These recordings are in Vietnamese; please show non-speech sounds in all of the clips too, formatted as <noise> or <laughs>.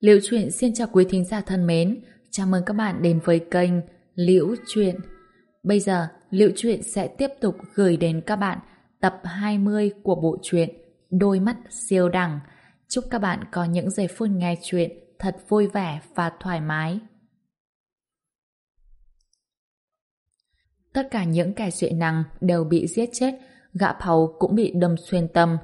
Liễu Chuyện xin chào quý thính giả thân mến, chào mừng các bạn đến với kênh Liễu Chuyện. Bây giờ, Liễu Chuyện sẽ tiếp tục gửi đến các bạn tập 20 của bộ truyện Đôi mắt siêu đẳng. Chúc các bạn có những giây phút nghe chuyện thật vui vẻ và thoải mái. Tất cả những kẻ chuyện năng đều bị giết chết, gã phàu cũng bị đâm xuyên tâm.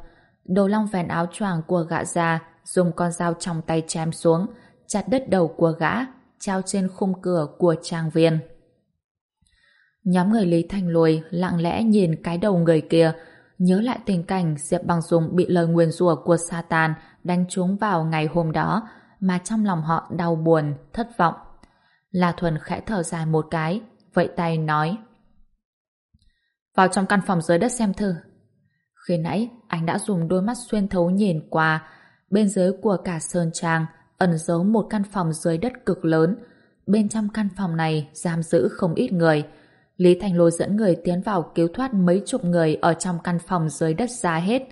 Đầu long vèn áo choàng của gã già dùng con dao trong tay chém xuống, chặt đứt đầu của gã, treo trên khung cửa của trang viên. Nhóm người Lý thành lùi lặng lẽ nhìn cái đầu người kia, nhớ lại tình cảnh Diệp Bằng Dung bị lời nguyền rủa của Satan đánh trúng vào ngày hôm đó, mà trong lòng họ đau buồn, thất vọng. La Thuần khẽ thở dài một cái, vậy tay nói Vào trong căn phòng dưới đất xem thử. Khi nãy, anh đã dùng đôi mắt xuyên thấu nhìn qua, Bên dưới của cả Sơn Trang ẩn giấu một căn phòng dưới đất cực lớn. Bên trong căn phòng này giam giữ không ít người. Lý Thành Lôi dẫn người tiến vào cứu thoát mấy chục người ở trong căn phòng dưới đất ra hết.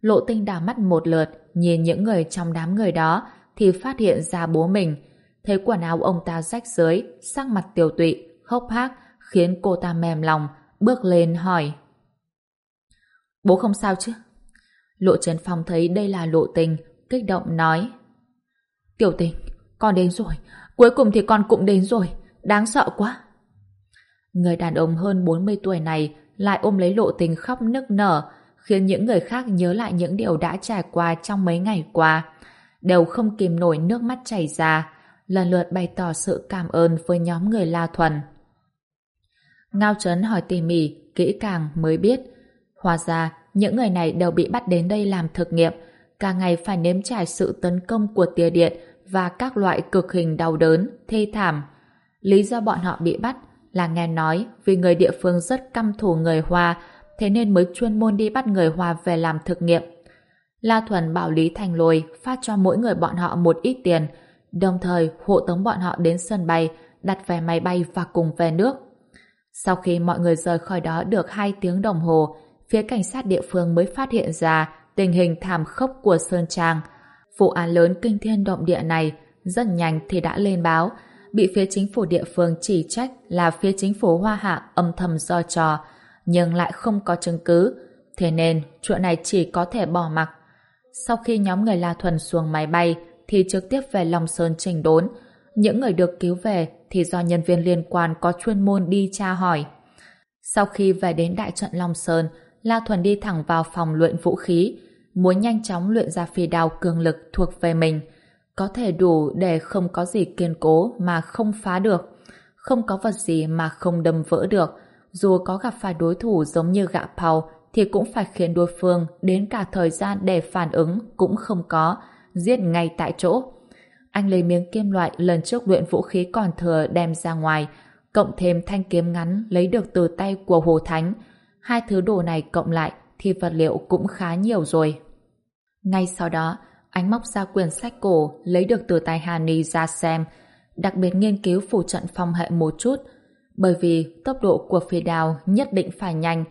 Lộ tinh đảo mắt một lượt, nhìn những người trong đám người đó thì phát hiện ra bố mình. Thấy quần áo ông ta rách dưới, sắc mặt tiêu tụy, hốc hác, khiến cô ta mềm lòng, bước lên hỏi. Bố không sao chứ? Lộ Trấn Phong thấy đây là lộ tình, kích động nói Tiểu tình, con đến rồi, cuối cùng thì con cũng đến rồi, đáng sợ quá. Người đàn ông hơn 40 tuổi này lại ôm lấy lộ tình khóc nức nở, khiến những người khác nhớ lại những điều đã trải qua trong mấy ngày qua. Đều không kìm nổi nước mắt chảy ra, lần lượt bày tỏ sự cảm ơn với nhóm người La Thuần. Ngao Trấn hỏi tỉ mỉ, kỹ càng mới biết. Hóa ra, những người này đều bị bắt đến đây làm thực nghiệm, cả ngày phải nếm trải sự tấn công của tia điện và các loại cực hình đau đớn, thê thảm. Lý do bọn họ bị bắt là nghe nói vì người địa phương rất căm thù người Hoa, thế nên mới chuyên môn đi bắt người Hoa về làm thực nghiệm. La Thuần bảo Lý Thành Lôi phát cho mỗi người bọn họ một ít tiền, đồng thời hộ tống bọn họ đến sân bay, đặt vé máy bay và cùng về nước. Sau khi mọi người rời khỏi đó được 2 tiếng đồng hồ, phía cảnh sát địa phương mới phát hiện ra tình hình thảm khốc của Sơn Trang. Vụ án lớn kinh thiên động địa này rất nhanh thì đã lên báo, bị phía chính phủ địa phương chỉ trách là phía chính phủ Hoa Hạ âm thầm do trò, nhưng lại không có chứng cứ, thế nên chuyện này chỉ có thể bỏ mặc. Sau khi nhóm người La Thuần xuống máy bay thì trực tiếp về Long Sơn trình đốn, những người được cứu về thì do nhân viên liên quan có chuyên môn đi tra hỏi. Sau khi về đến đại trận Long Sơn, La Thuần đi thẳng vào phòng luyện vũ khí, muốn nhanh chóng luyện ra phi đao cường lực thuộc về mình, có thể đủ để không có gì kiên cố mà không phá được, không có vật gì mà không đâm vỡ được, dù có gặp phải đối thủ giống như gạ Pau thì cũng phải khiến đối phương đến cả thời gian để phản ứng cũng không có, giết ngay tại chỗ. Anh lấy miếng kim loại lần trước luyện vũ khí còn thừa đem ra ngoài, cộng thêm thanh kiếm ngắn lấy được từ tay của Hồ Thánh. Hai thứ đồ này cộng lại thì vật liệu cũng khá nhiều rồi. Ngay sau đó, anh móc ra quyển sách cổ lấy được từ tay Hany ra xem, đặc biệt nghiên cứu phù trận phong hệ một chút, bởi vì tốc độ của phi đào nhất định phải nhanh,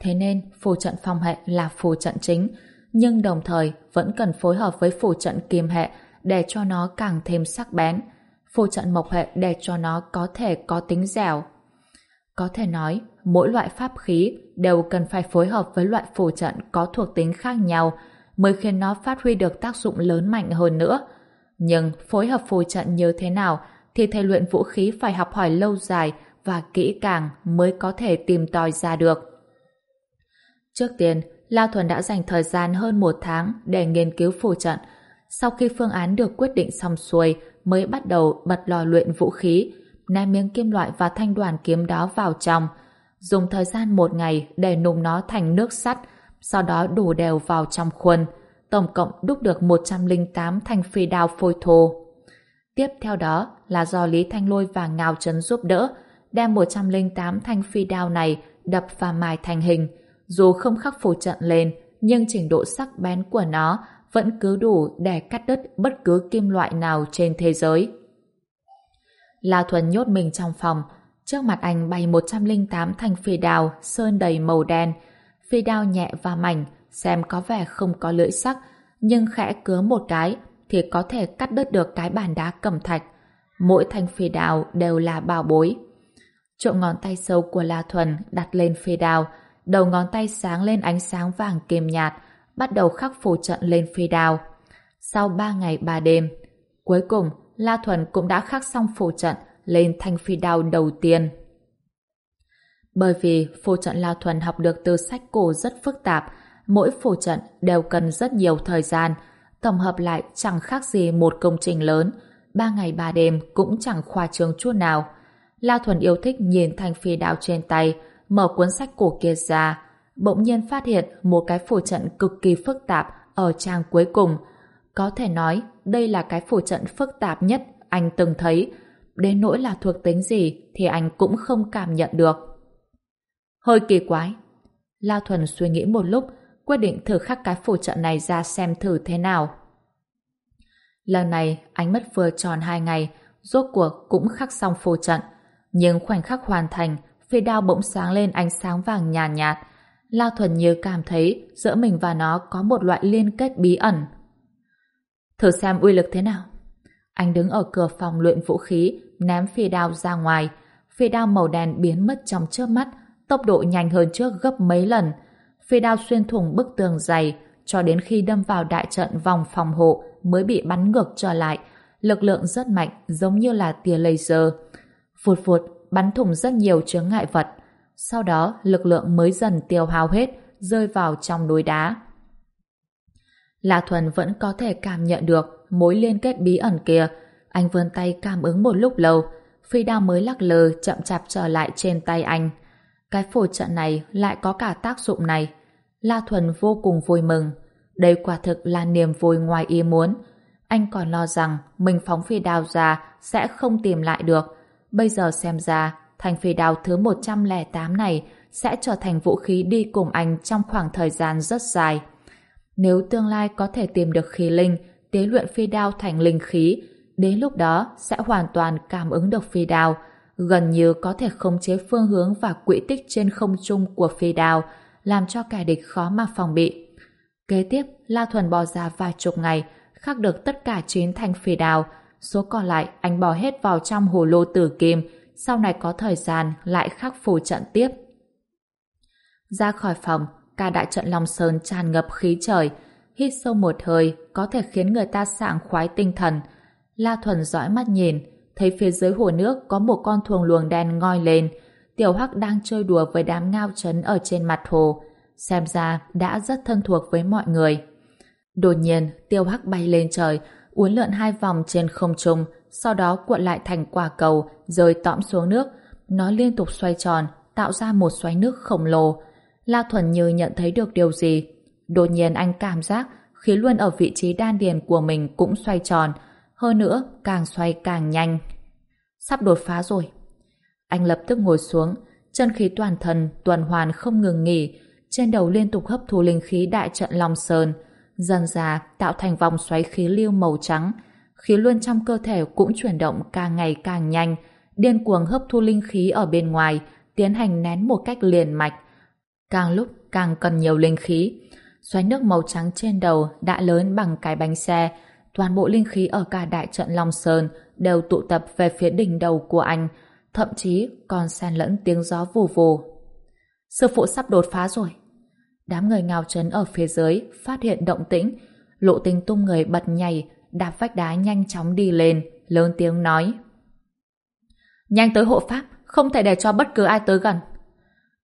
thế nên phù trận phong hệ là phù trận chính, nhưng đồng thời vẫn cần phối hợp với phù trận kim hệ để cho nó càng thêm sắc bén, phù trận mộc hệ để cho nó có thể có tính dẻo. Có thể nói, mỗi loại pháp khí đều cần phải phối hợp với loại phù trận có thuộc tính khác nhau, mới khiến nó phát huy được tác dụng lớn mạnh hơn nữa. Nhưng phối hợp phù trận như thế nào thì thầy luyện vũ khí phải học hỏi lâu dài và kỹ càng mới có thể tìm tòi ra được. Trước tiên, Lao Thuần đã dành thời gian hơn một tháng để nghiên cứu phù trận. Sau khi phương án được quyết định xong xuôi, mới bắt đầu bật lò luyện vũ khí, ném miếng kim loại và thanh đoàn kiếm đó vào trong. Dùng thời gian một ngày để nung nó thành nước sắt, sau đó đổ đều vào trong khuôn. Tổng cộng đúc được 108 thanh phi đao phôi thô. Tiếp theo đó là do Lý Thanh Lôi và Ngao Trấn giúp đỡ, đem 108 thanh phi đao này đập và mài thành hình. Dù không khắc phù trận lên, nhưng trình độ sắc bén của nó vẫn cứ đủ để cắt đứt bất cứ kim loại nào trên thế giới. La Thuần nhốt mình trong phòng, trước mặt anh bay 108 thanh phi đao sơn đầy màu đen, phi đao nhẹ và mảnh, xem có vẻ không có lưỡi sắc, nhưng khẽ cứa một cái, thì có thể cắt đứt được cái bàn đá cẩm thạch. Mỗi thanh phi đao đều là bảo bối. Trộm ngón tay sâu của La Thuần đặt lên phi đao, đầu ngón tay sáng lên ánh sáng vàng kim nhạt, bắt đầu khắc phù trận lên phi đao. Sau ba ngày ba đêm, cuối cùng La Thuần cũng đã khắc xong phù trận lên thanh phi đao đầu tiên. Bởi vì phù trận La Thuần học được từ sách cổ rất phức tạp, mỗi phù trận đều cần rất nhiều thời gian, tổng hợp lại chẳng khác gì một công trình lớn, ba ngày ba đêm cũng chẳng khoa trương chút nào. La Thuần yêu thích nhìn thanh phi đao trên tay, mở cuốn sách cổ kia ra, bỗng nhiên phát hiện một cái phù trận cực kỳ phức tạp ở trang cuối cùng. Có thể nói đây là cái phủ trận phức tạp nhất anh từng thấy, đến nỗi là thuộc tính gì thì anh cũng không cảm nhận được. Hơi kỳ quái. La Thuần suy nghĩ một lúc, quyết định thử khắc cái phủ trận này ra xem thử thế nào. Lần này, anh mất vừa tròn hai ngày, rốt cuộc cũng khắc xong phù trận. Nhưng khoảnh khắc hoàn thành, phi đao bỗng sáng lên ánh sáng vàng nhàn nhạt, nhạt. La Thuần như cảm thấy giữa mình và nó có một loại liên kết bí ẩn. Thử xem uy lực thế nào. Anh đứng ở cửa phòng luyện vũ khí, ném phi đao ra ngoài. Phi đao màu đen biến mất trong chớp mắt, tốc độ nhanh hơn trước gấp mấy lần. Phi đao xuyên thủng bức tường dày, cho đến khi đâm vào đại trận vòng phòng hộ mới bị bắn ngược trở lại. Lực lượng rất mạnh, giống như là tia laser. Phụt phụt, bắn thủng rất nhiều chướng ngại vật. Sau đó, lực lượng mới dần tiêu hao hết, rơi vào trong núi đá. La Thuần vẫn có thể cảm nhận được mối liên kết bí ẩn kia. Anh vươn tay cảm ứng một lúc lâu, phi đao mới lắc lờ chậm chạp trở lại trên tay anh. Cái phổ trận này lại có cả tác dụng này. La Thuần vô cùng vui mừng. Đây quả thực là niềm vui ngoài ý muốn. Anh còn lo rằng mình phóng phi đao ra sẽ không tìm lại được. Bây giờ xem ra, thành phi đao thứ 108 này sẽ trở thành vũ khí đi cùng anh trong khoảng thời gian rất dài. Nếu tương lai có thể tìm được khí linh, tế luyện phi đao thành linh khí, đến lúc đó sẽ hoàn toàn cảm ứng được phi đao, gần như có thể khống chế phương hướng và quỹ tích trên không trung của phi đao, làm cho kẻ địch khó mà phòng bị. Kế tiếp, La Thuần bỏ ra vài chục ngày, khắc được tất cả 9 thanh phi đao, số còn lại anh bỏ hết vào trong hồ lô tử kim, sau này có thời gian lại khắc phù trận tiếp. Ra khỏi phòng, cả đại trận Long Sơn tràn ngập khí trời, hít sâu một hơi có thể khiến người ta sảng khoái tinh thần. La Thuần dõi mắt nhìn, thấy phía dưới hồ nước có một con thuồng luồng đen ngoi lên. Tiểu Hắc đang chơi đùa với đám ngao trấn ở trên mặt hồ. Xem ra đã rất thân thuộc với mọi người. Đột nhiên, Tiêu Hắc bay lên trời, uốn lượn hai vòng trên không trung, sau đó cuộn lại thành quả cầu, rơi tõm xuống nước. Nó liên tục xoay tròn, tạo ra một xoáy nước khổng lồ. La Thuần như nhận thấy được điều gì. Đột nhiên anh cảm giác khí luân ở vị trí đan điền của mình cũng xoay tròn, hơn nữa càng xoay càng nhanh. Sắp đột phá rồi. Anh lập tức ngồi xuống, chân khí toàn thân tuần hoàn không ngừng nghỉ, trên đầu liên tục hấp thu linh khí đại trận Long Sơn, dần ra tạo thành vòng xoáy khí lưu màu trắng. Khí luân trong cơ thể cũng chuyển động càng ngày càng nhanh, điên cuồng hấp thu linh khí ở bên ngoài, tiến hành nén một cách liền mạch. Càng lúc càng cần nhiều linh khí. Xoáy nước màu trắng trên đầu đã lớn bằng cái bánh xe, toàn bộ linh khí ở cả đại trận Long Sơn đều tụ tập về phía đỉnh đầu của anh, thậm chí còn xen lẫn tiếng gió vù vù. Sư phụ sắp đột phá rồi. Đám người ngào trấn ở phía dưới phát hiện động tĩnh, lộ tình tung người bật nhảy, đạp vách đá nhanh chóng đi lên, lớn tiếng nói. Nhanh tới hộ pháp, không thể để cho bất cứ ai tới gần.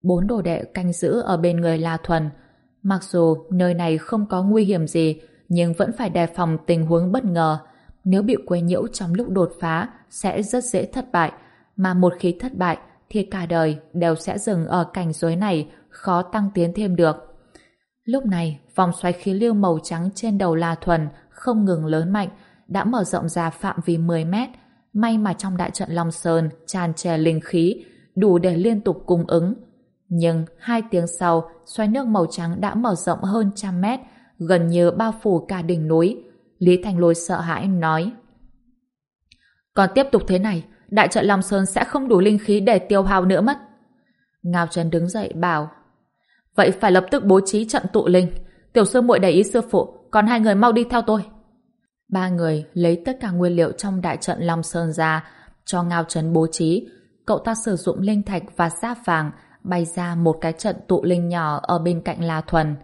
Bốn đồ đệ canh giữ ở bên người La Thuần. Mặc dù nơi này không có nguy hiểm gì, nhưng vẫn phải đề phòng tình huống bất ngờ. Nếu bị quấy nhiễu trong lúc đột phá, sẽ rất dễ thất bại. Mà một khi thất bại, thì cả đời đều sẽ dừng ở cảnh giới này, khó tăng tiến thêm được. Lúc này, vòng xoáy khí lưu màu trắng trên đầu La Thuần không ngừng lớn mạnh, đã mở rộng ra phạm vi 10 mét. May mà trong đại trận Long Sơn tràn trề linh khí, đủ để liên tục cung ứng. Nhưng hai tiếng sau, xoáy nước màu trắng đã mở rộng hơn trăm mét, gần như bao phủ cả đỉnh núi. Lý Thành Lôi sợ hãi nói. Còn tiếp tục thế này, đại trận Long Sơn sẽ không đủ linh khí để tiêu hao nữa mất. Ngao Trần đứng dậy bảo Vậy phải lập tức bố trí trận tụ linh. Tiểu sư muội để ý sư phụ, còn hai người mau đi theo tôi. Ba người lấy tất cả nguyên liệu trong đại trận Long Sơn ra, cho Ngao trần bố trí. Cậu ta sử dụng linh thạch và giáp vàng, bay ra một cái trận tụ linh nhỏ ở bên cạnh La Thuần.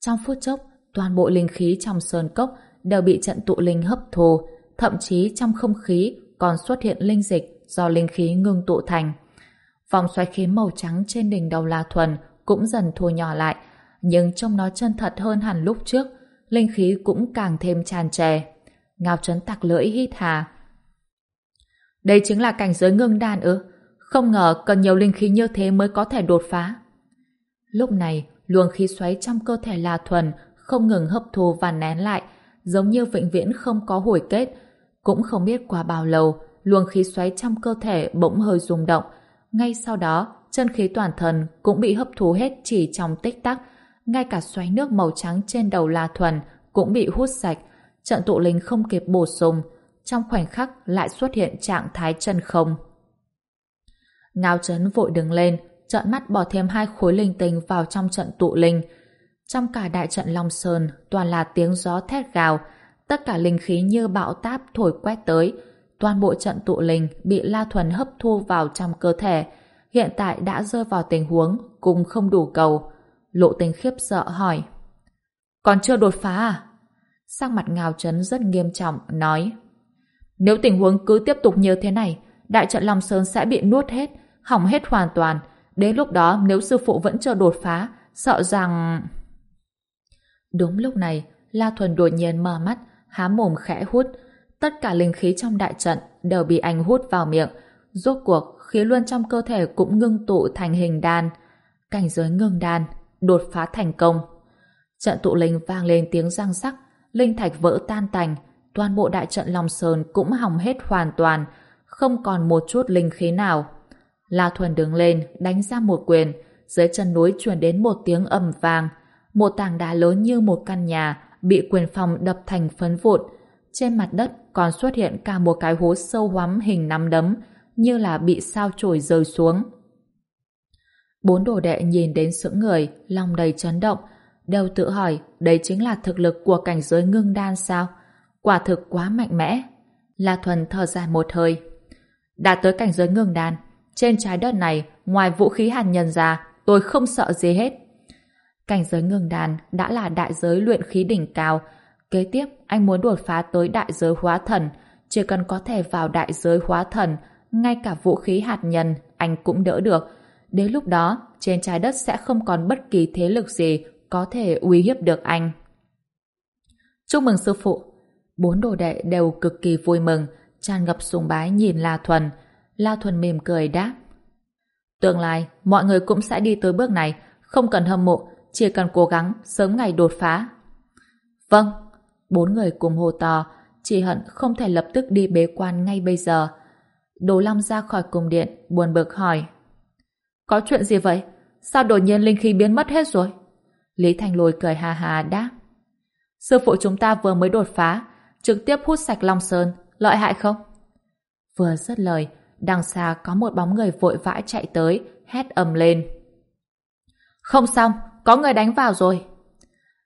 Trong phút chốc, toàn bộ linh khí trong sơn cốc đều bị trận tụ linh hấp thu, thậm chí trong không khí còn xuất hiện linh dịch do linh khí ngưng tụ thành. Vòng xoáy khí màu trắng trên đỉnh đầu La Thuần cũng dần thu nhỏ lại, nhưng trông nó chân thật hơn hẳn lúc trước, linh khí cũng càng thêm tràn trề. Ngao Trấn tặc lưỡi hít hà. Đây chính là cảnh giới ngưng đan ư? Không ngờ cần nhiều linh khí như thế mới có thể đột phá. Lúc này, luồng khí xoáy trong cơ thể La Thuần không ngừng hấp thu và nén lại, giống như vĩnh viễn không có hồi kết. Cũng không biết qua bao lâu, luồng khí xoáy trong cơ thể bỗng hơi rung động. Ngay sau đó, chân khí toàn thân cũng bị hấp thu hết chỉ trong tích tắc. Ngay cả xoáy nước màu trắng trên đầu La Thuần cũng bị hút sạch. Trận tụ linh không kịp bổ sung. Trong khoảnh khắc lại xuất hiện trạng thái chân không. Ngao chấn vội đứng lên, trợn mắt bỏ thêm hai khối linh tinh vào trong trận tụ linh. Trong cả đại trận Long Sơn toàn là tiếng gió thét gào, tất cả linh khí như bão táp thổi quét tới. Toàn bộ trận tụ linh bị La Thuần hấp thu vào trong cơ thể, hiện tại đã rơi vào tình huống cùng không đủ cầu. Lộ tình khiếp sợ hỏi. Còn chưa đột phá à? Sắc mặt Ngao chấn rất nghiêm trọng, nói. Nếu tình huống cứ tiếp tục như thế này, đại trận Long Sơn sẽ bị nuốt hết, hỏng hết hoàn toàn. Đến lúc đó nếu sư phụ vẫn chưa đột phá, sợ rằng... Đúng lúc này, La Thuần đột nhiên mở mắt, há mồm khẽ hút. Tất cả linh khí trong đại trận đều bị anh hút vào miệng. Rốt cuộc, khí luân trong cơ thể cũng ngưng tụ thành hình đan. Cảnh giới ngưng đan, đột phá thành công. Trận tụ linh vang lên tiếng răng sắc, linh thạch vỡ tan tành, toàn bộ đại trận Long Sơn cũng hỏng hết hoàn toàn, không còn một chút linh khí nào. La Thuần đứng lên, đánh ra một quyền, dưới chân núi truyền đến một tiếng ầm vang. Một tảng đá lớn như một căn nhà bị quyền phòng đập thành phấn vụn. Trên mặt đất còn xuất hiện cả một cái hố sâu hoắm hình nắm đấm, như là bị sao chổi rơi xuống. Bốn đồ đệ nhìn đến sững người, lòng đầy chấn động, đều tự hỏi đây chính là thực lực của cảnh giới ngưng đan sao? Quả thực quá mạnh mẽ. La Thuần thở dài một hơi. Đã tới cảnh giới ngưng đan, trên trái đất này, ngoài vũ khí hạt nhân ra, tôi không sợ gì hết. Cảnh giới ngưng đàn đã là đại giới luyện khí đỉnh cao. Kế tiếp, anh muốn đột phá tới đại giới hóa thần. Chỉ cần có thể vào đại giới hóa thần, ngay cả vũ khí hạt nhân, anh cũng đỡ được. Đến lúc đó, trên trái đất sẽ không còn bất kỳ thế lực gì có thể uy hiếp được anh. Chúc mừng sư phụ! Bốn đồ đệ đều cực kỳ vui mừng, tràn ngập sùng bái nhìn La Thuần. La Thuần mỉm cười đáp. Tương lai, mọi người cũng sẽ đi tới bước này, không cần hâm mộ, chỉ cần cố gắng sớm ngày đột phá. Vâng, bốn người cùng hô to, chỉ hận không thể lập tức đi bế quan ngay bây giờ. Đồ Long ra khỏi cung điện, buồn bực hỏi. Có chuyện gì vậy? Sao đột nhiên linh khí biến mất hết rồi? Lý Thành Lôi cười hà hà đáp. Sư phụ chúng ta vừa mới đột phá, trực tiếp hút sạch Long Sơn, lợi hại không? Vừa dứt lời, đằng xa có một bóng người vội vã chạy tới, hét ầm lên. Không xong, có người đánh vào rồi.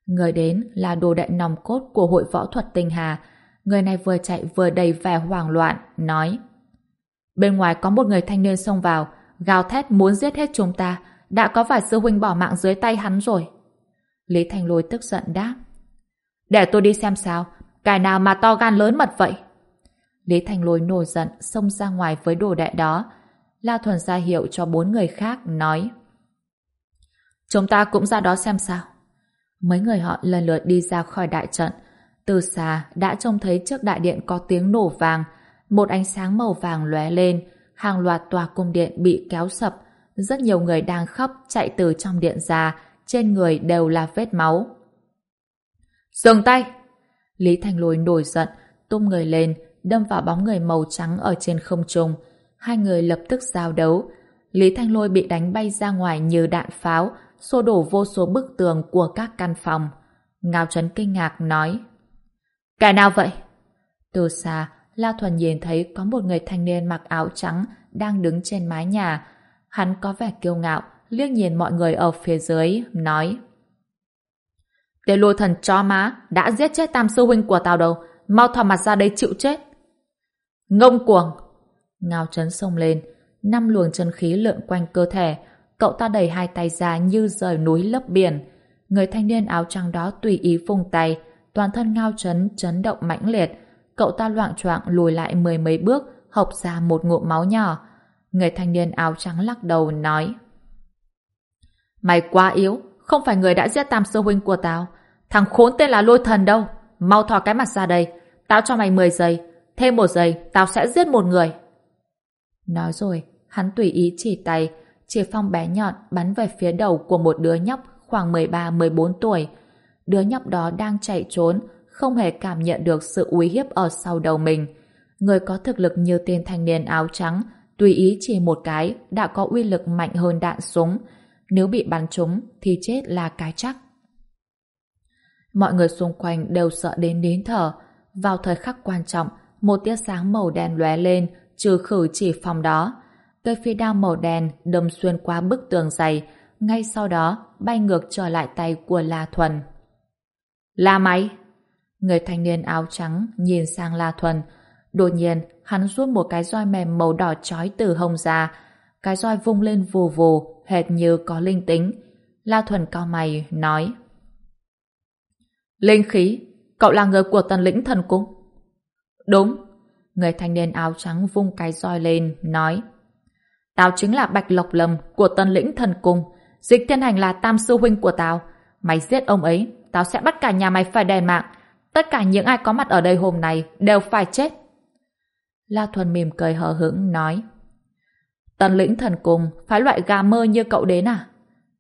Người đến là đồ đại nòng cốt của hội võ thuật tinh hà. Người này vừa chạy vừa đầy vẻ hoảng loạn, nói Bên ngoài có một người thanh niên xông vào, gào thét muốn giết hết chúng ta, đã có vài sư huynh bỏ mạng dưới tay hắn rồi. Lý Thanh Lôi tức giận đáp Để tôi đi xem sao, cái nào mà to gan lớn mật vậy? Lý Thành Lôi nổi giận xông ra ngoài với đồ đệ đó. La Thuần ra hiệu cho bốn người khác nói Chúng ta cũng ra đó xem sao. Mấy người họ lần lượt đi ra khỏi đại trận. Từ xa đã trông thấy trước đại điện có tiếng nổ vàng, một ánh sáng màu vàng lóe lên, hàng loạt tòa cung điện bị kéo sập, rất nhiều người đang khóc chạy từ trong điện ra, trên người đều là vết máu. Dừng tay! Lý Thành Lôi nổi giận, tung người lên, đâm vào bóng người màu trắng ở trên không trung. Hai người lập tức giao đấu. Lý Thanh Lôi bị đánh bay ra ngoài như đạn pháo, xô đổ vô số bức tường của các căn phòng. Ngao Trấn kinh ngạc nói Cái nào vậy? Từ xa, La Thuần nhìn thấy có một người thanh niên mặc áo trắng đang đứng trên mái nhà. Hắn có vẻ kiêu ngạo, liếc nhìn mọi người ở phía dưới, nói Tên lôi thần cho má đã giết chết tam sư huynh của tao đâu mau thò mặt ra đây chịu chết. Ngông cuồng! Ngao chấn sông lên, năm luồng chân khí lượn quanh cơ thể, cậu ta đẩy hai tay ra như rời núi lấp biển. Người thanh niên áo trắng đó tùy ý phùng tay, toàn thân ngao chấn chấn động mãnh liệt. Cậu ta loạn choạng lùi lại mười mấy bước, hộc ra một ngụm máu nhỏ. Người thanh niên áo trắng lắc đầu nói Mày quá yếu, không phải người đã giết tam sư huynh của tao. Thằng khốn tên là lôi thần đâu. Mau thò cái mặt ra đây. Tao cho mày 10 giây. Thêm một giây, tao sẽ giết một người. Nói rồi, hắn tùy ý chỉ tay, chỉ phong bé nhọn bắn về phía đầu của một đứa nhóc khoảng 13-14 tuổi. Đứa nhóc đó đang chạy trốn, không hề cảm nhận được sự uy hiếp ở sau đầu mình. Người có thực lực như tên thanh niên áo trắng, tùy ý chỉ một cái đã có uy lực mạnh hơn đạn súng. Nếu bị bắn trúng thì chết là cái chắc. Mọi người xung quanh đều sợ đến nín thở. Vào thời khắc quan trọng, một tia sáng màu đen lóe lên, trừ khử chỉ phòng đó. Cây phi đao màu đen đâm xuyên qua bức tường dày, ngay sau đó bay ngược trở lại tay của La Thuần. La máy! Người thanh niên áo trắng nhìn sang La Thuần. Đột nhiên, hắn rút một cái roi mềm màu đỏ chói từ hông ra. Cái roi vung lên vù vù, hệt như có linh tính. La Thuần cao mày, nói Linh khí, cậu là người của tần lĩnh thần cung. Đúng. Người thanh niên áo trắng vung cái roi lên, nói Tao chính là Bạch Lộc Lâm của tân lĩnh thần cung. Dịch thiên hành là tam sư huynh của tao. Mày giết ông ấy, tao sẽ bắt cả nhà mày phải đèn mạng. Tất cả những ai có mặt ở đây hôm nay đều phải chết. La Thuần mỉm cười hờ hững nói tân lĩnh thần cung phải loại gà mơ như cậu đến à?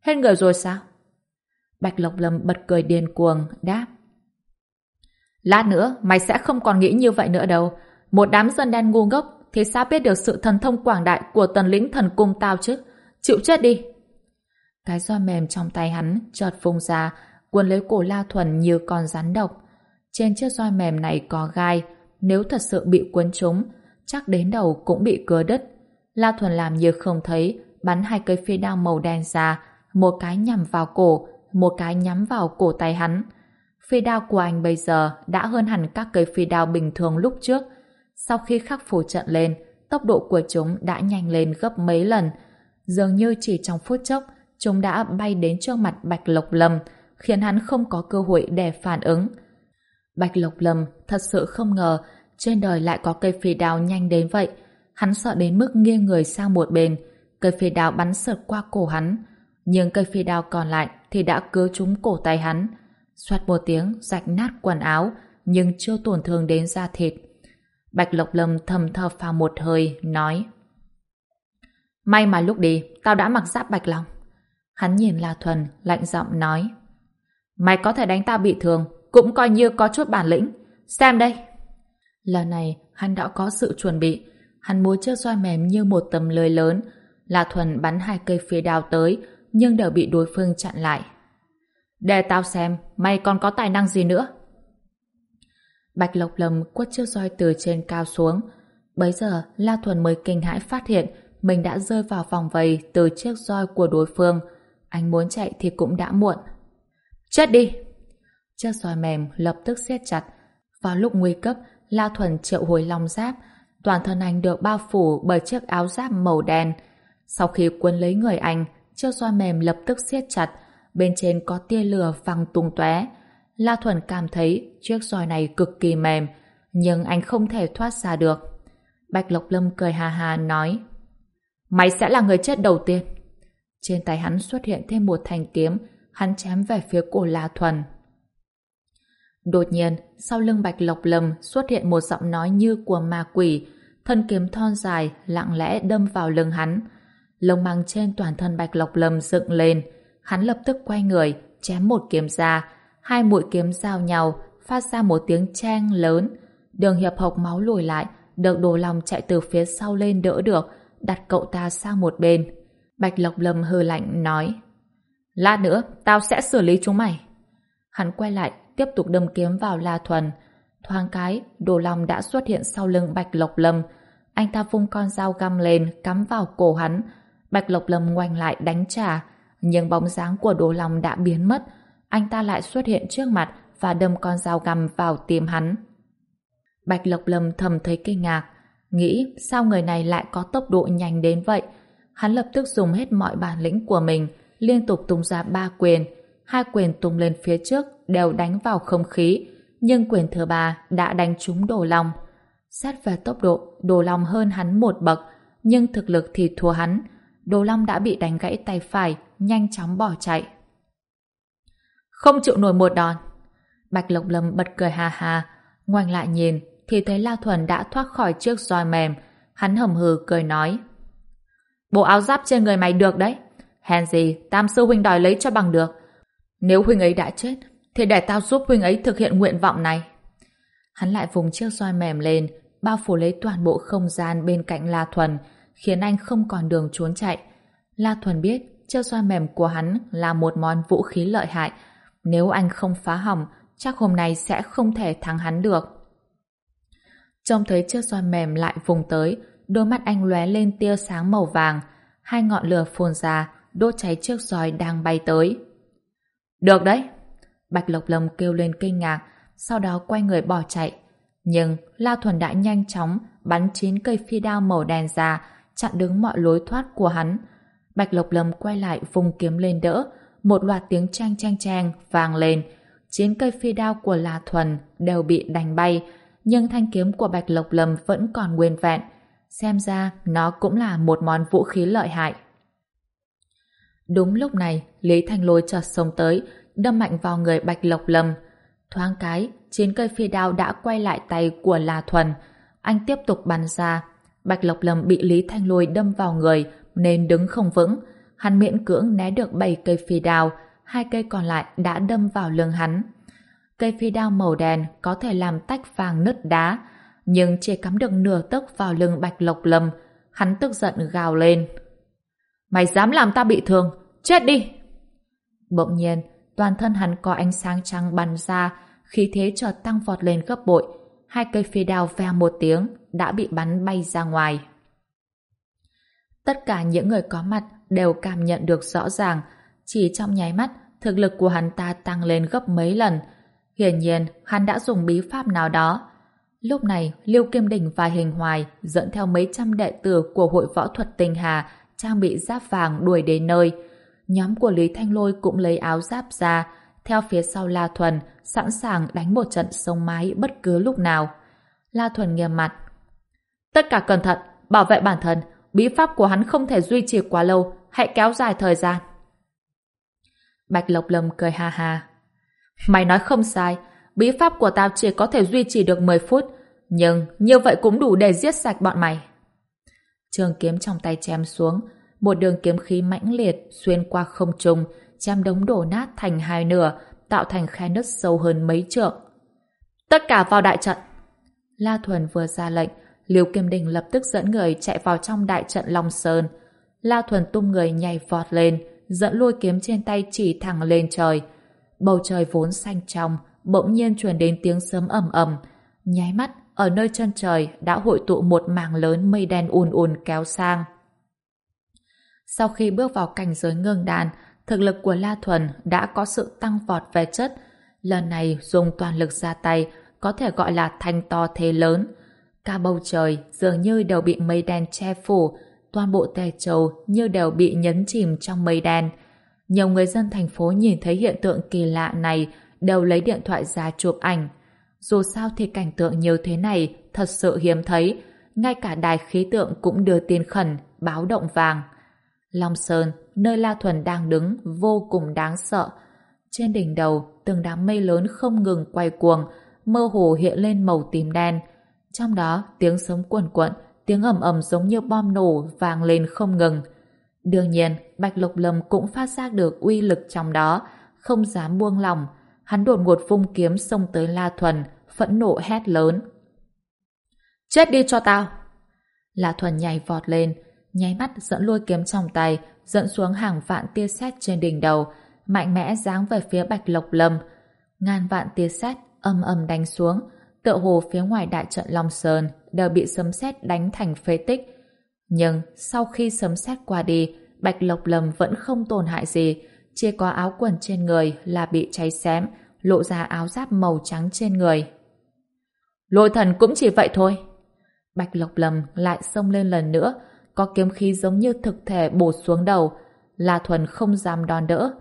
Hết người rồi sao? Bạch Lộc Lâm bật cười điên cuồng, đáp. Lát nữa, mày sẽ không còn nghĩ như vậy nữa đâu. Một đám dân đen ngu ngốc thì sao biết được sự thần thông quảng đại của tần lĩnh thần cung tao chứ? Chịu chết đi! Cái roi mềm trong tay hắn chợt phung ra, cuốn lấy cổ La Thuần như con rắn độc. Trên chiếc roi mềm này có gai, nếu thật sự bị cuốn trúng, chắc đến đầu cũng bị cưa đứt. La Thuần làm như không thấy, bắn hai cây phi đao màu đen ra, một cái nhằm vào cổ, một cái nhắm vào cổ tay hắn. Phi đao của anh bây giờ đã hơn hẳn các cây phi đao bình thường lúc trước. Sau khi khắc phủ trận lên, tốc độ của chúng đã nhanh lên gấp mấy lần. Dường như chỉ trong phút chốc, chúng đã bay đến trước mặt Bạch Lộc Lâm, khiến hắn không có cơ hội để phản ứng. Bạch Lộc Lâm thật sự không ngờ trên đời lại có cây phi đao nhanh đến vậy. Hắn sợ đến mức nghiêng người sang một bên, cây phi đao bắn sượt qua cổ hắn. Nhưng cây phi đao còn lại thì đã cứa trúng cổ tay hắn. Xoát một tiếng, rạch nát quần áo, nhưng chưa tổn thương đến da thịt. Bạch Lộc Lâm thầm thở phào một hơi, nói May mà lúc đi, tao đã mặc giáp Bạch Long. Hắn nhìn La Thuần, lạnh giọng nói Mày có thể đánh tao bị thương, cũng coi như có chút bản lĩnh. Xem đây! Lần này, hắn đã có sự chuẩn bị. Hắn múa chiếc roi mềm như một tầm lưới lớn. La Thuần bắn hai cây phía đào tới, nhưng đều bị đối phương chặn lại. Để tao xem, mày còn có tài năng gì nữa? Bạch Lộc Lâm quất chiếc roi từ trên cao xuống. Bấy giờ, La Thuần mới kinh hãi phát hiện mình đã rơi vào vòng vây từ chiếc roi của đối phương. Anh muốn chạy thì cũng đã muộn. Chết đi! Chiếc roi mềm lập tức siết chặt. Vào lúc nguy cấp, La Thuần triệu hồi long giáp. Toàn thân anh được bao phủ bởi chiếc áo giáp màu đen. Sau khi cuốn lấy người anh, chiếc roi mềm lập tức siết chặt, bên trên có tia lửa văng tung tóe. La Thuần cảm thấy chiếc roi này cực kỳ mềm, nhưng anh không thể thoát ra được. Bạch Lộc Lâm cười hà hà nói Mày sẽ là người chết đầu tiên. Trên tay hắn xuất hiện thêm một thanh kiếm, hắn chém về phía cổ La Thuần. Đột nhiên, sau lưng Bạch Lộc Lâm xuất hiện một giọng nói như của ma quỷ, thân kiếm thon dài, lặng lẽ đâm vào lưng hắn. Lông măng trên toàn thân Bạch Lộc Lâm dựng lên, hắn lập tức quay người, chém một kiếm ra, hai mũi kiếm giao nhau, phát ra một tiếng chang lớn. Đường hiệp hộc máu lùi lại, được đồ lòng chạy từ phía sau lên đỡ được, đặt cậu ta sang một bên. Bạch Lộc Lâm hừ lạnh nói, Lát nữa, tao sẽ xử lý chúng mày. Hắn quay lại, tiếp tục đâm kiếm vào La Thuần. Thoáng cái, đồ lòng đã xuất hiện sau lưng Bạch Lộc Lâm. Anh ta vung con dao găm lên, cắm vào cổ hắn, Bạch Lộc Lâm ngoảnh lại đánh trả, nhưng bóng dáng của Đồ lòng đã biến mất. Anh ta lại xuất hiện trước mặt và đâm con dao găm vào tim hắn. Bạch Lộc Lâm thầm thấy kinh ngạc, nghĩ sao người này lại có tốc độ nhanh đến vậy. Hắn lập tức dùng hết mọi bản lĩnh của mình, liên tục tung ra ba quyền, hai quyền tung lên phía trước đều đánh vào không khí, nhưng quyền thứ ba đã đánh trúng Đồ lòng. Xét về tốc độ, Đồ lòng hơn hắn một bậc, nhưng thực lực thì thua hắn. Đồ Long đã bị đánh gãy tay phải, nhanh chóng bỏ chạy. Không chịu nổi một đòn. Bạch Lộc Lâm bật cười ha ha, ngoảnh lại nhìn, thì thấy La Thuần đã thoát khỏi chiếc roi mềm. Hắn hầm hừ cười nói. Bộ áo giáp trên người mày được đấy. Hèn gì, Tam Sư Huynh đòi lấy cho bằng được. Nếu Huynh ấy đã chết, thì để tao giúp Huynh ấy thực hiện nguyện vọng này. Hắn lại vùng chiếc roi mềm lên, bao phủ lấy toàn bộ không gian bên cạnh La Thuần, khiến anh không còn đường trốn chạy. La Thuần biết chiếc roi mềm của hắn là một món vũ khí lợi hại. Nếu anh không phá hỏng, chắc hôm nay sẽ không thể thắng hắn được. Trông thấy chiếc roi mềm lại vùng tới, đôi mắt anh lóe lên tia sáng màu vàng. Hai ngọn lửa phun ra, đốt cháy chiếc roi đang bay tới. Được đấy! Bạch Lộc Lâm kêu lên kinh ngạc, sau đó quay người bỏ chạy. Nhưng La Thuần đã nhanh chóng bắn chín cây phi đao màu đen ra, chặn đứng mọi lối thoát của hắn. Bạch Lộc Lâm quay lại vùng kiếm lên đỡ, một loạt tiếng trang trang trang vang lên. Chín cây phi đao của La Thuần đều bị đánh bay, nhưng thanh kiếm của Bạch Lộc Lâm vẫn còn nguyên vẹn. Xem ra nó cũng là một món vũ khí lợi hại. Đúng lúc này, Lý Thanh Lôi chợt xông tới, đâm mạnh vào người Bạch Lộc Lâm. Thoáng cái, chín cây phi đao đã quay lại tay của La Thuần. Anh tiếp tục bắn ra. Bạch Lộc Lâm bị Lý Thanh Lôi đâm vào người nên đứng không vững. Hắn miễn cưỡng né được 7 cây phi đao, hai cây còn lại đã đâm vào lưng hắn. Cây phi đao màu đen có thể làm tách vàng nứt đá, nhưng chỉ cắm được nửa tấc vào lưng Bạch Lộc Lâm. Hắn tức giận gào lên. Mày dám làm ta bị thương, chết đi! Bỗng nhiên, toàn thân hắn có ánh sáng trắng bắn ra, khí thế chợt tăng vọt lên gấp bội. Hai cây phi đao ve một tiếng, đã bị bắn bay ra ngoài. Tất cả những người có mặt đều cảm nhận được rõ ràng, chỉ trong nháy mắt, thực lực của hắn ta tăng lên gấp mấy lần. Hiển nhiên, hắn đã dùng bí pháp nào đó. Lúc này, Liêu Kim Đình và Hình Hoài dẫn theo mấy trăm đệ tử của hội võ thuật Tinh Hà trang bị giáp vàng đuổi đến nơi. Nhóm của Lý Thanh Lôi cũng lấy áo giáp ra, theo phía sau La Thuần, sẵn sàng đánh một trận sông mái bất cứ lúc nào. La Thuần nghiêm mặt. Tất cả cẩn thận, bảo vệ bản thân, bí pháp của hắn không thể duy trì quá lâu, hãy kéo dài thời gian. Bạch Lộc Lâm cười ha ha. Mày nói không sai, bí pháp của tao chỉ có thể duy trì được 10 phút, nhưng như vậy cũng đủ để giết sạch bọn mày. Trường kiếm trong tay chém xuống, một đường kiếm khí mãnh liệt xuyên qua không trung, chém đống đổ nát thành hai nửa, tạo thành khe nứt sâu hơn mấy trượng. Tất cả vào đại trận! La Thuần vừa ra lệnh, Liêu Kim Đình lập tức dẫn người chạy vào trong đại trận Long Sơn. La Thuần tung người nhảy vọt lên, dẫn lôi kiếm trên tay chỉ thẳng lên trời. Bầu trời vốn xanh trong, bỗng nhiên truyền đến tiếng sấm ầm ầm. Nháy mắt, ở nơi chân trời đã hội tụ một mảng lớn mây đen ùn ùn kéo sang. Sau khi bước vào cảnh giới ngưng đàn, thực lực của La Thuần đã có sự tăng vọt về chất. Lần này dùng toàn lực ra tay, có thể gọi là thanh to thế lớn. Cả bầu trời dường như đều bị mây đen che phủ, toàn bộ tè châu như đều bị nhấn chìm trong mây đen. Nhiều người dân thành phố nhìn thấy hiện tượng kỳ lạ này đều lấy điện thoại ra chụp ảnh. Dù sao thì cảnh tượng như thế này thật sự hiếm thấy, ngay cả đài khí tượng cũng đưa tin khẩn, báo động vàng. Long Sơn, nơi La Thuần đang đứng, vô cùng đáng sợ. Trên đỉnh đầu, từng đám mây lớn không ngừng quay cuồng, mơ hồ hiện lên màu tím đen. Trong đó, tiếng sấm cuồn cuộn, tiếng ầm ầm giống như bom nổ vang lên không ngừng. Đương nhiên, Bạch Lộc Lâm cũng phát giác được uy lực trong đó, không dám buông lòng. Hắn đột ngột vung kiếm xông tới La Thuần, phẫn nộ hét lớn. Chết đi cho tao! La Thuần nhảy vọt lên, nháy mắt dẫn lôi kiếm trong tay, dẫn xuống hàng vạn tia sét trên đỉnh đầu, mạnh mẽ giáng về phía Bạch Lộc Lâm. Ngàn vạn tia sét âm âm đánh xuống, tựa hồ phía ngoài đại trận Long Sơn đều bị sấm sét đánh thành phế tích. Nhưng sau khi sấm sét qua đi, Bạch Lộc Lâm vẫn không tổn hại gì, chỉ có áo quần trên người là bị cháy xém, lộ ra áo giáp màu trắng trên người. Lôi thần cũng chỉ vậy thôi. Bạch Lộc Lâm lại xông lên lần nữa, có kiếm khí giống như thực thể bổ xuống đầu. La Thuần không dám đòn đỡ.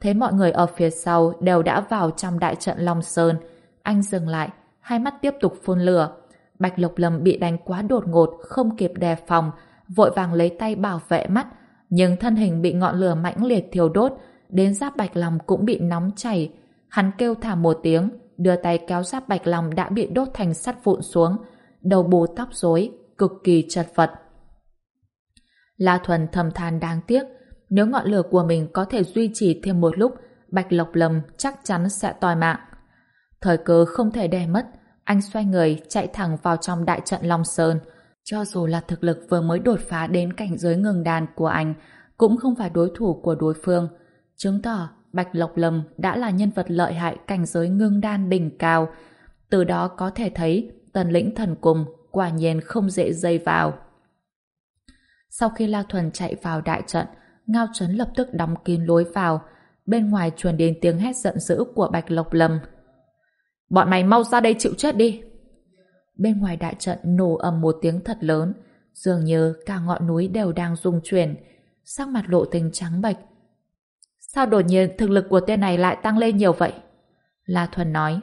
Thấy mọi người ở phía sau đều đã vào trong đại trận Long Sơn. Anh dừng lại, hai mắt tiếp tục phun lửa. Bạch Lộc Lâm bị đánh quá đột ngột, không kịp đề phòng, vội vàng lấy tay bảo vệ mắt, nhưng thân hình bị ngọn lửa mãnh liệt thiêu đốt, đến giáp bạch lòng cũng bị nóng chảy. Hắn kêu thảm một tiếng, đưa tay kéo giáp bạch lòng đã bị đốt thành sắt vụn xuống, đầu bù tóc rối, cực kỳ chật vật. La Thuần thầm than đáng tiếc, nếu ngọn lửa của mình có thể duy trì thêm một lúc, Bạch Lộc Lâm chắc chắn sẽ toi mạng. Thời cơ không thể để mất, anh xoay người chạy thẳng vào trong đại trận Long Sơn. Cho dù là thực lực vừa mới đột phá đến cảnh giới ngừng đàn của anh, cũng không phải đối thủ của đối phương. Chứng tỏ Bạch Lộc Lâm đã là nhân vật lợi hại cảnh giới ngưng đan đỉnh cao. Từ đó có thể thấy tần lĩnh thần cùng quả nhiên không dễ dây vào. Sau khi La Thuần chạy vào đại trận, Ngao Trấn lập tức đóng kín lối vào. Bên ngoài truyền đến tiếng hét giận dữ của Bạch Lộc Lâm. Bọn mày mau ra đây chịu chết đi! Bên ngoài đại trận nổ ầm một tiếng thật lớn, dường như cả ngọn núi đều đang rung chuyển, sắc mặt lộ tình trắng bệch. Sao đột nhiên thực lực của tên này lại tăng lên nhiều vậy? La Thuần nói.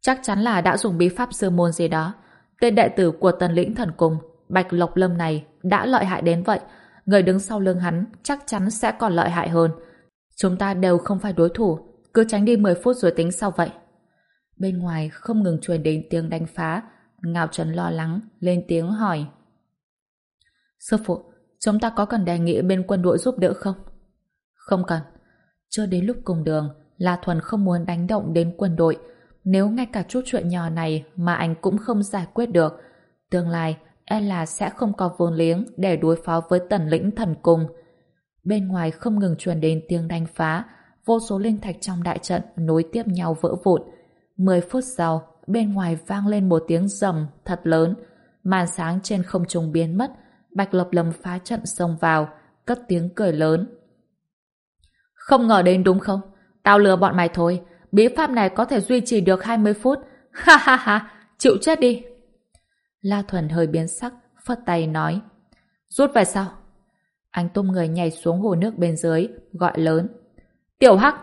Chắc chắn là đã dùng bí pháp sư môn gì đó. Tên đệ tử của tần lĩnh thần cung, Bạch Lộc Lâm này đã lợi hại đến vậy. Người đứng sau lưng hắn chắc chắn sẽ còn lợi hại hơn. Chúng ta đều không phải đối thủ, cứ tránh đi 10 phút rồi tính sau vậy. Bên ngoài không ngừng truyền đến tiếng đánh phá, Ngạo Trần lo lắng, lên tiếng hỏi. Sư phụ, chúng ta có cần đề nghị bên quân đội giúp đỡ không? Không cần. Chưa đến lúc cùng đường, La Thuần không muốn đánh động đến quân đội. Nếu ngay cả chút chuyện nhỏ này mà anh cũng không giải quyết được, tương lai e là sẽ không có vốn liếng để đối phó với tần lĩnh thần cùng. Bên ngoài không ngừng truyền đến tiếng đánh phá, vô số linh thạch trong đại trận nối tiếp nhau vỡ vụn. Mười phút sau, bên ngoài vang lên một tiếng rầm thật lớn, màn sáng trên không trung biến mất, Bạch Lập Lâm phá trận xông vào, cất tiếng cười lớn. Không ngờ đến đúng không? Tao lừa bọn mày thôi, bí pháp này có thể duy trì được 20 phút. <laughs> Ha ha ha, chịu chết đi. La Thuần hơi biến sắc, phất tay nói. Rút về sau. Anh tung người nhảy xuống hồ nước bên dưới, gọi lớn. Tiểu Hắc!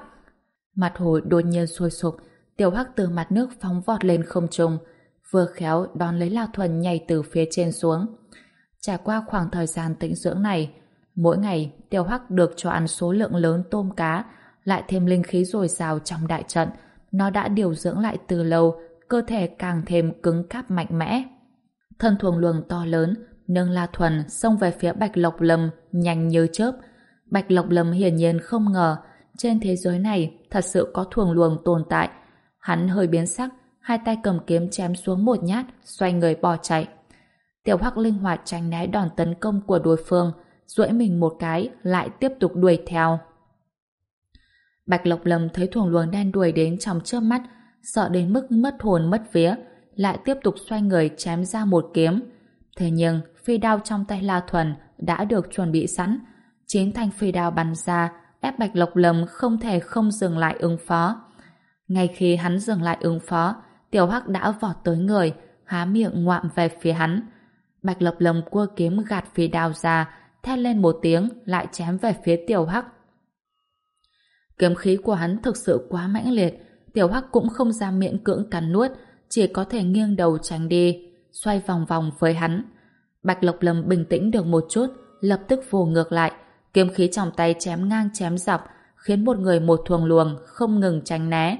Mặt hồ đột nhiên sôi sục, Tiểu Hắc từ mặt nước phóng vọt lên không trung, vừa khéo đón lấy La Thuần nhảy từ phía trên xuống. Trải qua khoảng thời gian tĩnh dưỡng này, mỗi ngày Tiểu Hắc được cho ăn số lượng lớn tôm cá, lại thêm linh khí dồi dào trong đại trận. Nó đã điều dưỡng lại từ lâu, cơ thể càng thêm cứng cáp mạnh mẽ. Thân thuồng luồng to lớn, nâng La Thuần xông về phía Bạch Lộc Lâm nhanh như chớp. Bạch Lộc Lâm hiển nhiên không ngờ trên thế giới này thật sự có thuồng luồng tồn tại. Hắn hơi biến sắc, hai tay cầm kiếm chém xuống một nhát, xoay người bỏ chạy. Tiểu Hắc linh hoạt tránh né đòn tấn công của đối phương, duỗi mình một cái, lại tiếp tục đuổi theo. Bạch Lộc Lâm thấy thuồng luồng đen đuổi đến trong chớp mắt, sợ đến mức mất hồn mất vía, lại tiếp tục xoay người chém ra một kiếm. Thế nhưng, phi đao trong tay La Thuần đã được chuẩn bị sẵn. Chín thanh phi đao bắn ra, ép Bạch Lộc Lâm không thể không dừng lại ứng phó. Ngay khi hắn dừng lại ứng phó, Tiểu Hắc đã vọt tới người, há miệng ngoạm về phía hắn. Bạch Lộc Lâm cua kiếm gạt phía đao ra, thét lên một tiếng lại chém về phía Tiểu Hắc. Kiếm khí của hắn thực sự quá mãnh liệt, Tiểu Hắc cũng không ra miệng cưỡng cắn nuốt, chỉ có thể nghiêng đầu tránh đi, xoay vòng vòng với hắn. Bạch Lộc Lâm bình tĩnh được một chút, lập tức vồ ngược lại, kiếm khí trong tay chém ngang chém dọc, khiến một người một thuồng luồng không ngừng tránh né.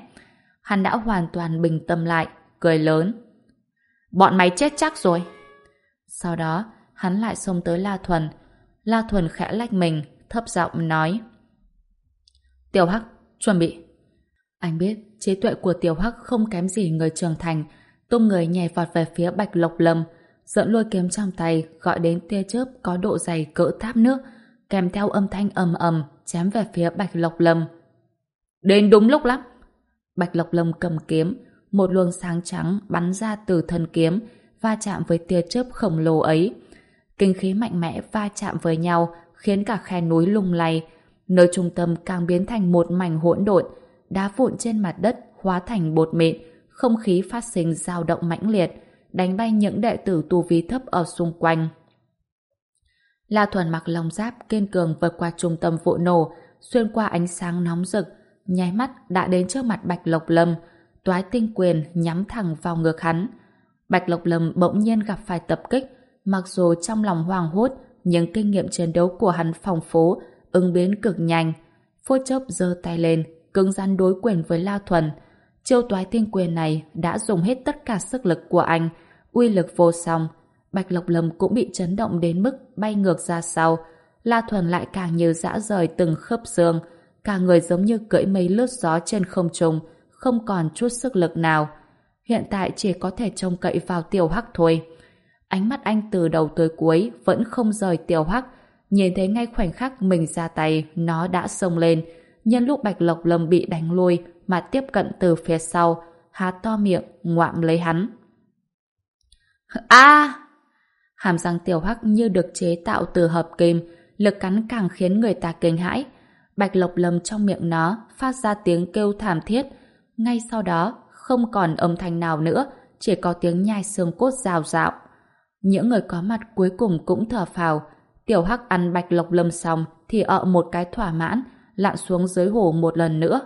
Hắn đã hoàn toàn bình tâm lại, cười lớn. Bọn mày chết chắc rồi. Sau đó, hắn lại xông tới La Thuần. La Thuần khẽ lách mình, thấp giọng nói. Tiểu Hắc, chuẩn bị. Anh biết trí tuệ của Tiểu Hắc không kém gì người trưởng thành, tung người nhảy vọt về phía Bạch Lộc Lâm, dẫn lôi kiếm trong tay gọi đến tia chớp có độ dày cỡ tháp nước, kèm theo âm thanh ầm ầm chém về phía Bạch Lộc Lâm. Đến đúng lúc lắm. Bạch Lộc Lâm cầm kiếm, một luồng sáng trắng bắn ra từ thân kiếm, va chạm với tia chớp khổng lồ ấy. Kinh khí mạnh mẽ va chạm với nhau, khiến cả khe núi lung lay, nơi trung tâm càng biến thành một mảnh hỗn độn, đá vụn trên mặt đất hóa thành bột mịn, không khí phát sinh dao động mãnh liệt, đánh bay những đệ tử tu vi thấp ở xung quanh. La Thuần mặc lòng giáp kiên cường vượt qua trung tâm vụ nổ, xuyên qua ánh sáng nóng rực, nháy mắt đã đến trước mặt Bạch Lộc Lâm, toái tinh quyền nhắm thẳng vào ngực hắn. Bạch Lộc Lâm bỗng nhiên gặp phải tập kích, mặc dù trong lòng hoàng hốt, nhưng kinh nghiệm chiến đấu của hắn phong phú, ứng biến cực nhanh. Phốt chốc giơ tay lên, cứng rắn đối quyền với La Thuần. Chiêu toái tinh quyền này đã dùng hết tất cả sức lực của anh, uy lực vô song. Bạch Lộc Lâm cũng bị chấn động đến mức bay ngược ra sau. La Thuần lại càng như dã rời từng khớp xương, cả người giống như cưỡi mây lướt gió trên không trung, không còn chút sức lực nào. Hiện tại chỉ có thể trông cậy vào tiểu hắc thôi. Ánh mắt anh từ đầu tới cuối vẫn không rời tiểu hắc, nhìn thấy ngay khoảnh khắc mình ra tay, nó đã xông lên. Nhân lúc Bạch Lộc Lâm bị đánh lui mà tiếp cận từ phía sau, há to miệng, ngoạm lấy hắn. A! Hàm răng tiểu hắc như được chế tạo từ hợp kim, lực cắn càng khiến người ta kinh hãi. Bạch Lộc lầm trong miệng nó phát ra tiếng kêu thảm thiết. Ngay sau đó, không còn âm thanh nào nữa, chỉ có tiếng nhai xương cốt rào rạo. Những người có mặt cuối cùng cũng thở phào. Tiểu Hắc ăn Bạch Lộc Lâm xong thì ợ một cái thỏa mãn, lặn xuống dưới hồ một lần nữa.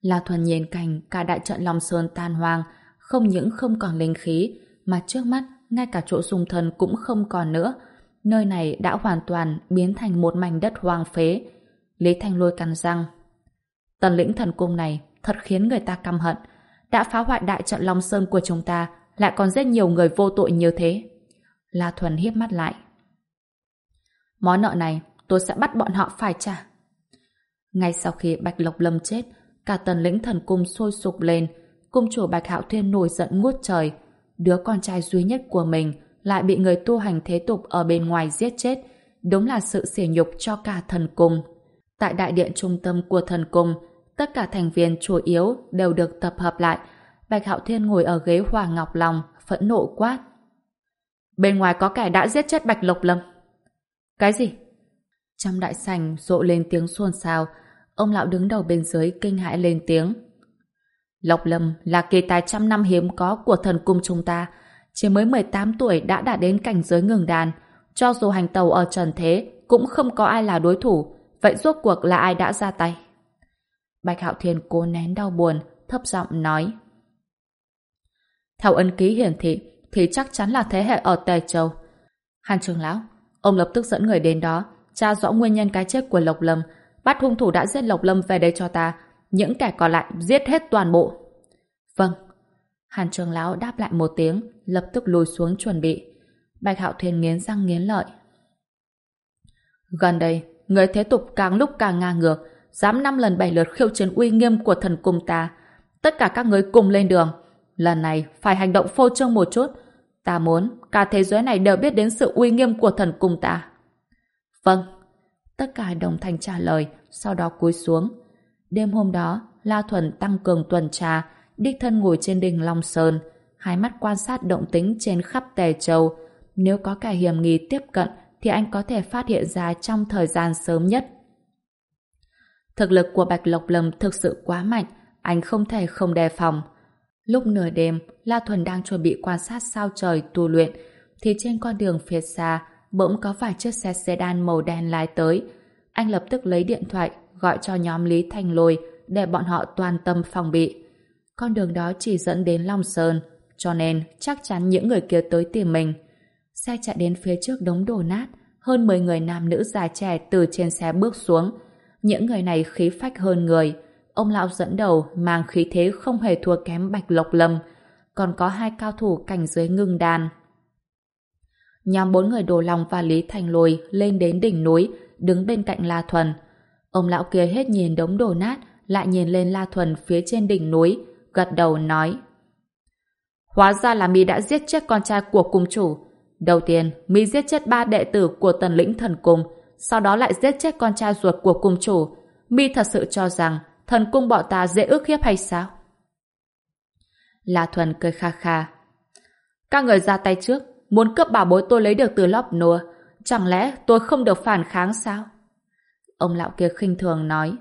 La Thuần nhìn cảnh cả đại trận Long Sơn tan hoang, không những không còn linh khí, mà trước mắt ngay cả chỗ dùng thân cũng không còn nữa. Nơi này đã hoàn toàn biến thành một mảnh đất hoang phế. Lý Thanh Lôi cắn răng. Tần lĩnh thần cung này thật khiến người ta căm hận. Đã phá hoại đại trận Long Sơn của chúng ta, lại còn rất nhiều người vô tội như thế. La Thuần hiếp mắt lại. Món nợ này tôi sẽ bắt bọn họ phải trả. Ngay sau khi Bạch Lộc Lâm chết, cả tần lĩnh thần cung sôi sục lên, cung chủ Bạch Hạo Thiên nổi giận ngút trời. Đứa con trai duy nhất của mình lại bị người tu hành thế tục ở bên ngoài giết chết, đúng là sự sỉ nhục cho cả thần cung. Tại đại điện trung tâm của thần cung, tất cả thành viên chủ yếu đều được tập hợp lại. Bạch Hạo Thiên ngồi ở ghế Hoàng Ngọc Long, phẫn nộ quát. Bên ngoài có kẻ đã giết chết Bạch Lộc Lâm. Cái gì? Trong đại sảnh rộ lên tiếng xôn xao, ông lão đứng đầu bên dưới kinh hãi lên tiếng. Lộc Lâm là kỳ tài trăm năm hiếm có của thần cung chúng ta, chỉ mới 18 tuổi đã đạt đến cảnh giới ngừng đàn. Cho dù hành tàu ở trần thế, cũng không có ai là đối thủ. Vậy rốt cuộc là ai đã ra tay? Bạch Hạo Thiên cố nén đau buồn, thấp giọng nói. Theo ấn ký hiển thị, thì chắc chắn là thế hệ ở Tề Châu. Hàn Trường Lão, ông lập tức dẫn người đến đó, tra rõ nguyên nhân cái chết của Lộc Lâm, bắt hung thủ đã giết Lộc Lâm về đây cho ta, những kẻ còn lại giết hết toàn bộ. Vâng. Hàn Trường Lão đáp lại một tiếng, lập tức lùi xuống chuẩn bị. Bạch Hạo Thiên nghiến răng nghiến lợi. Gần đây, người thế tục càng lúc càng ngang ngược, dám năm lần bảy lượt khiêu chiến uy nghiêm của thần cung ta. Tất cả các người cùng lên đường. Lần này phải hành động phô trương một chút. Ta muốn cả thế giới này đều biết đến sự uy nghiêm của thần cung ta. Vâng. Tất cả đồng thanh trả lời, sau đó cúi xuống. Đêm hôm đó, La Thuần tăng cường tuần tra, đích thân ngồi trên đỉnh Long Sơn, hai mắt quan sát động tính trên khắp Tề Châu. Nếu có kẻ hiểm nghi tiếp cận, thì anh có thể phát hiện ra trong thời gian sớm nhất. Thực lực của Bạch Lộc Lâm thực sự quá mạnh, anh không thể không đề phòng. Lúc nửa đêm, La Thuần đang chuẩn bị quan sát sao trời tu luyện, thì trên con đường phía xa, bỗng có vài chiếc xe sedan màu đen lái tới. Anh lập tức lấy điện thoại, gọi cho nhóm Lý Thành Lôi để bọn họ toàn tâm phòng bị. Con đường đó chỉ dẫn đến Long Sơn, cho nên chắc chắn những người kia tới tìm mình. Xe chạy đến phía trước đống đổ nát, hơn 10 người nam nữ già trẻ từ trên xe bước xuống. Những người này khí phách hơn người. Ông lão dẫn đầu mang khí thế không hề thua kém Bạch Lộc Lâm, còn có hai cao thủ cảnh dưới ngưng đàn. Nhóm bốn người Đồ Long và Lý Thành Lôi lên đến đỉnh núi, đứng bên cạnh La Thuần. Ông lão kia hết nhìn đống đổ nát, lại nhìn lên La Thuần phía trên đỉnh núi, gật đầu nói. Hóa ra là mi đã giết chết con trai của cung chủ. Đầu tiên, mi giết chết ba đệ tử của tần lĩnh thần cung, sau đó lại giết chết con trai ruột của cung chủ. Mi thật sự cho rằng thần cung bọn ta dễ ước hiếp hay sao? La Thuần cười kha kha. Các người ra tay trước, muốn cướp bảo bối tôi lấy được từ lóc nùa. Chẳng lẽ tôi không được phản kháng sao? Ông lão kia khinh thường nói.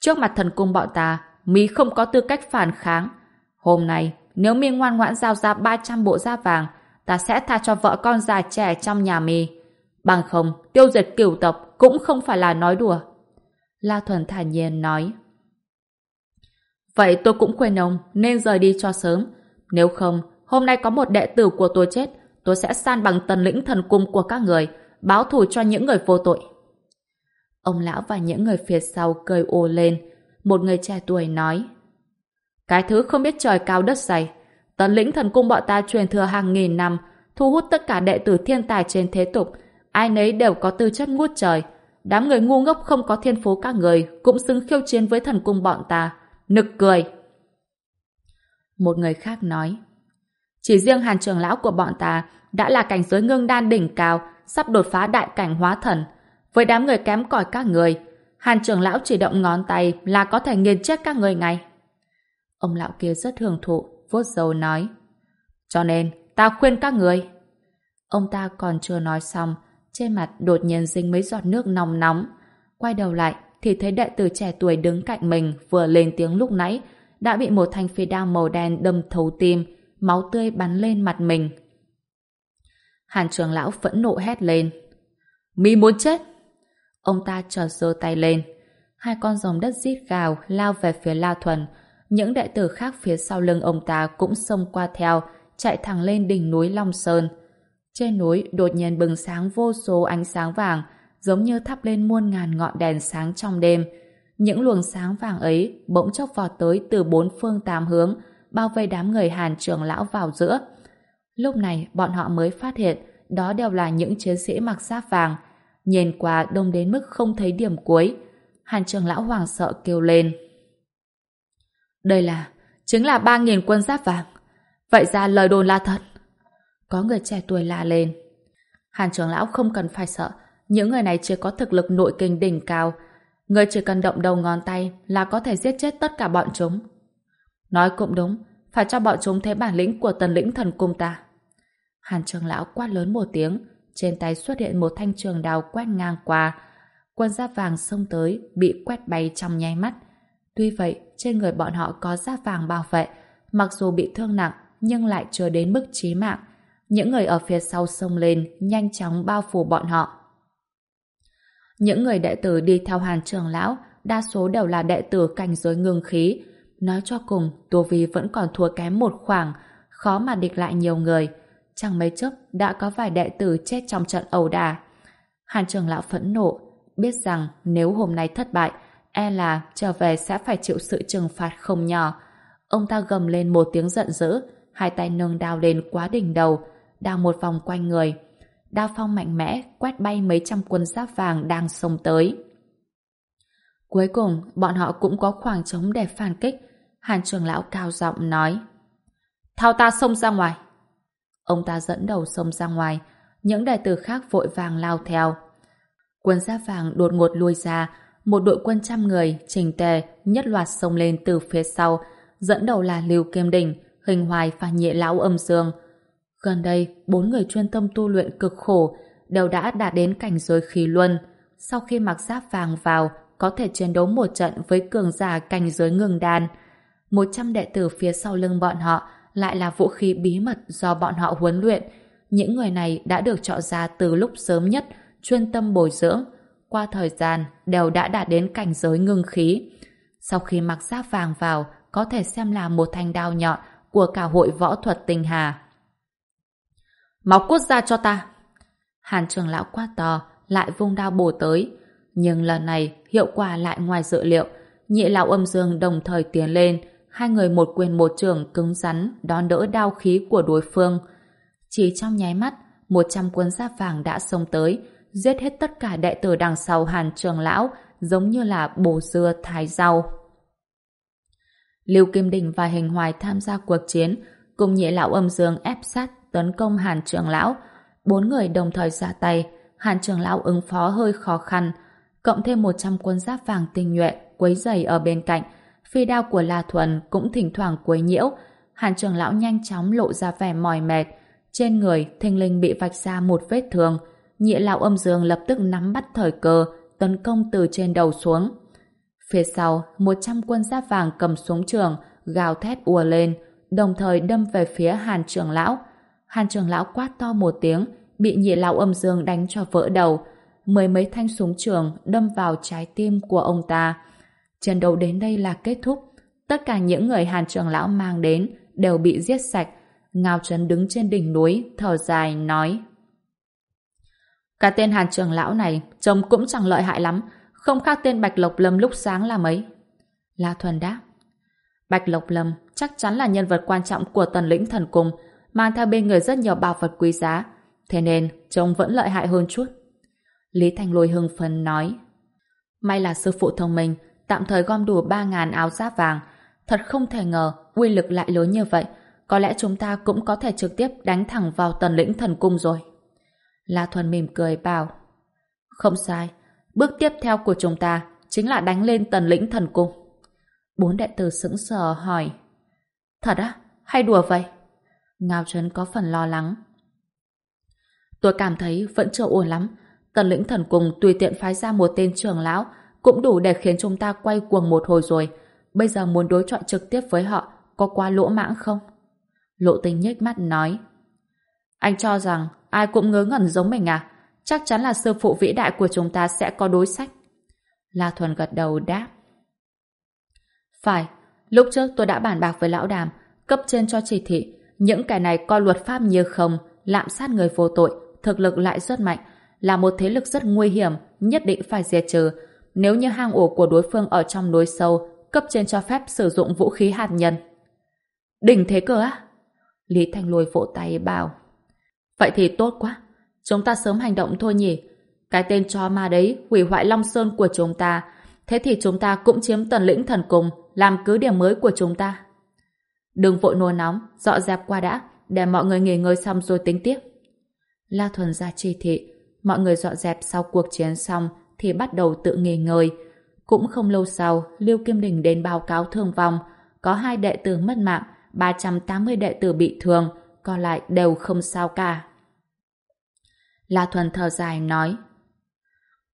Trước mặt thần cung bọn ta, mi không có tư cách phản kháng. Hôm nay, nếu mi ngoan ngoãn giao ra 300 bộ da vàng, ta sẽ tha cho vợ con già trẻ trong nhà mi. Bằng không, tiêu diệt cửu tộc cũng không phải là nói đùa. La Thuần thản nhiên nói. Vậy tôi cũng khuyên ông nên rời đi cho sớm. Nếu không, hôm nay có một đệ tử của tôi chết, tôi sẽ san bằng tần lĩnh thần cung của các người, báo thù cho những người vô tội. Ông lão và những người phía sau cười ồ lên. Một người trẻ tuổi nói. Cái thứ không biết trời cao đất dày. Tần lĩnh thần cung bọn ta truyền thừa hàng nghìn năm, thu hút tất cả đệ tử thiên tài trên thế tục. Ai nấy đều có tư chất ngút trời. Đám người ngu ngốc không có thiên phú các người cũng xứng khiêu chiến với thần cung bọn ta. Nực cười. Một người khác nói. Chỉ riêng hàn trường lão của bọn ta đã là cảnh giới ngưng đan đỉnh cao, sắp đột phá đại cảnh hóa thần. Với đám người kém cỏi các người, hàn trưởng lão chỉ động ngón tay là có thể nghiền chết các người ngay. Ông lão kia rất hưởng thụ, vuốt dầu nói. Cho nên, ta khuyên các người. Ông ta còn chưa nói xong, trên mặt đột nhiên dính mấy giọt nước nóng nóng. Quay đầu lại, thì thấy đệ tử trẻ tuổi đứng cạnh mình vừa lên tiếng lúc nãy, đã bị một thanh phi đao màu đen đâm thấu tim, máu tươi bắn lên mặt mình. Hàn trường lão phẫn nộ hét lên. Mi muốn chết! Ông ta chợt giơ tay lên. Hai con rồng đất rít gào lao về phía La Thuần. Những đệ tử khác phía sau lưng ông ta cũng xông qua theo, chạy thẳng lên đỉnh núi Long Sơn. Trên núi đột nhiên bừng sáng vô số ánh sáng vàng, giống như thắp lên muôn ngàn ngọn đèn sáng trong đêm. Những luồng sáng vàng ấy bỗng chốc vọt tới từ bốn phương tám hướng, bao vây đám người Hàn trưởng lão vào giữa. Lúc này bọn họ mới phát hiện đó đều là những chiến sĩ mặc giáp vàng. Nhìn qua đông đến mức không thấy điểm cuối. Hàn trường lão hoàng sợ kêu lên. Đây là, chính là ba nghìn quân giáp vàng. Vậy ra lời đồn là thật. Có người trẻ tuổi la lên. Hàn trường lão không cần phải sợ. Những người này chưa có thực lực nội kinh đỉnh cao. Người chỉ cần động đầu ngón tay là có thể giết chết tất cả bọn chúng. Nói cũng đúng, phải cho bọn chúng thấy bản lĩnh của tần lĩnh thần cung ta. Hàn trường lão quát lớn một tiếng, trên tay xuất hiện một thanh trường đào quét ngang qua. Quân giáp vàng xông tới, bị quét bay trong nháy mắt. Tuy vậy, trên người bọn họ có giáp vàng bảo vệ, mặc dù bị thương nặng, nhưng lại chưa đến mức chí mạng. Những người ở phía sau xông lên, nhanh chóng bao phủ bọn họ. Những người đệ tử đi theo Hàn trường lão, đa số đều là đệ tử cảnh giới ngưng khí, Nói cho cùng, Tô Vi vẫn còn thua kém một khoảng, khó mà địch lại nhiều người. Chẳng mấy chốc đã có vài đệ tử chết trong trận ẩu đả. Hàn trường lão phẫn nộ, biết rằng nếu hôm nay thất bại, e là trở về sẽ phải chịu sự trừng phạt không nhỏ. Ông ta gầm lên một tiếng giận dữ, hai tay nâng đao lên quá đỉnh đầu, đao một vòng quanh người. Đao phong mạnh mẽ quét bay mấy trăm quân giáp vàng đang xông tới. Cuối cùng, bọn họ cũng có khoảng trống để phản kích, Hàn trường lão cao giọng nói Thao ta xông ra ngoài Ông ta dẫn đầu xông ra ngoài. Những đại tử khác vội vàng lao theo. Quân giáp vàng đột ngột lui ra. Một đội quân trăm người Trình tề, nhất loạt xông lên từ phía sau, Dẫn đầu là Lưu Kim Đình, Hình Hoài và Nhị Lão Âm Dương. Gần đây, Bốn người chuyên tâm tu luyện cực khổ Đều đã đạt đến cảnh giới khí luân. Sau khi mặc giáp vàng vào, Có thể chiến đấu một trận với cường giả cảnh giới ngừng đàn 100 đệ tử phía sau lưng bọn họ lại là vũ khí bí mật do bọn họ huấn luyện. Những người này đã được chọn ra từ lúc sớm nhất, chuyên tâm bồi dưỡng. Qua thời gian, đều đã đạt đến cảnh giới ngưng khí. Sau khi mặc giáp vàng vào, có thể xem là một thanh đao nhọn của cả hội võ thuật tinh hà. Máu cút ra cho ta! Hàn trường lão quát to, lại vung đao bổ tới. Nhưng lần này, hiệu quả lại ngoài dự liệu. Nhị lão âm dương đồng thời tiến lên, hai người một quyền một trường cứng rắn đón đỡ đao khí của đối phương. Chỉ trong nháy mắt, một trăm quân giáp vàng đã xông tới, giết hết tất cả đệ tử đằng sau Hàn Trường Lão, giống như là bổ dưa thái rau. Lưu Kim Đình và Hình Hoài tham gia cuộc chiến, cùng nhị lão âm dương ép sát tấn công Hàn Trường Lão. Bốn người đồng thời ra tay, Hàn Trường Lão ứng phó hơi khó khăn, cộng thêm một trăm quân giáp vàng tinh nhuệ quấy giày ở bên cạnh, phi đao của La Thuần cũng thỉnh thoảng quấy nhiễu. Hàn trường lão nhanh chóng lộ ra vẻ mỏi mệt. Trên người, thình linh bị vạch ra một vết thương. Nhị lão âm dương lập tức nắm bắt thời cơ, tấn công từ trên đầu xuống. Phía sau, một trăm quân giáp vàng cầm súng trường, gào thét ùa lên, đồng thời đâm về phía Hàn trưởng lão. Hàn trưởng lão quát to một tiếng, bị nhị lão âm dương đánh cho vỡ đầu. Mười mấy thanh súng trường đâm vào trái tim của ông ta. Trận đấu đến đây là kết thúc. Tất cả những người Hàn trưởng lão mang đến đều bị giết sạch. Ngao Trấn đứng trên đỉnh núi, thở dài, nói Cả tên Hàn trưởng lão này trông cũng chẳng lợi hại lắm, không khác tên Bạch Lộc Lâm lúc sáng là mấy. La Thuần đáp Bạch Lộc Lâm chắc chắn là nhân vật quan trọng của tần lĩnh thần cung, mang theo bên người rất nhiều bảo vật quý giá, thế nên trông vẫn lợi hại hơn chút. Lý Thành Lôi hưng phấn nói May là sư phụ thông minh, tạm thời gom đủ 3.000 áo giáp vàng. Thật không thể ngờ, uy lực lại lớn như vậy. Có lẽ chúng ta cũng có thể trực tiếp đánh thẳng vào tần lĩnh thần cung rồi. La Thuần mỉm cười bảo Không sai, bước tiếp theo của chúng ta chính là đánh lên tần lĩnh thần cung. Bốn đệ tử sững sờ hỏi Thật á? Hay đùa vậy? Ngao Trấn có phần lo lắng. Tôi cảm thấy vẫn chưa ổn lắm. Tần lĩnh thần cung tùy tiện phái ra một tên trưởng lão cũng đủ để khiến chúng ta quay cuồng một hồi rồi. Bây giờ muốn đối chọi trực tiếp với họ có quá lỗ mãng không? Lộ tình nhếch mắt nói Anh cho rằng ai cũng ngớ ngẩn giống mình à? Chắc chắn là sư phụ vĩ đại của chúng ta sẽ có đối sách. La Thuần gật đầu đáp Phải, lúc trước tôi đã bàn bạc với lão đàm cấp trên cho chỉ thị những kẻ này coi luật pháp như không lạm sát người vô tội thực lực lại rất mạnh là một thế lực rất nguy hiểm nhất định phải diệt trừ nếu như hang ổ của đối phương ở trong núi sâu, cấp trên cho phép sử dụng vũ khí hạt nhân. Đỉnh thế cơ á? Lý Thanh Lôi vỗ tay bảo. Vậy thì tốt quá. Chúng ta sớm hành động thôi nhỉ. Cái tên cho ma đấy hủy hoại Long Sơn của chúng ta. Thế thì chúng ta cũng chiếm tần lĩnh thần cùng, làm cứ điểm mới của chúng ta. Đừng vội nôn nóng, dọ dẹp qua đã, để mọi người nghỉ ngơi xong rồi tính tiếp. La Thuần ra chỉ thị, mọi người dọn dẹp sau cuộc chiến xong thì bắt đầu tự nghỉ ngơi. Cũng không lâu sau, Liêu Kim Đình đến báo cáo thương vong. Có hai đệ tử mất mạng, 380 đệ tử bị thương, còn lại đều không sao cả. La Thuần thở dài nói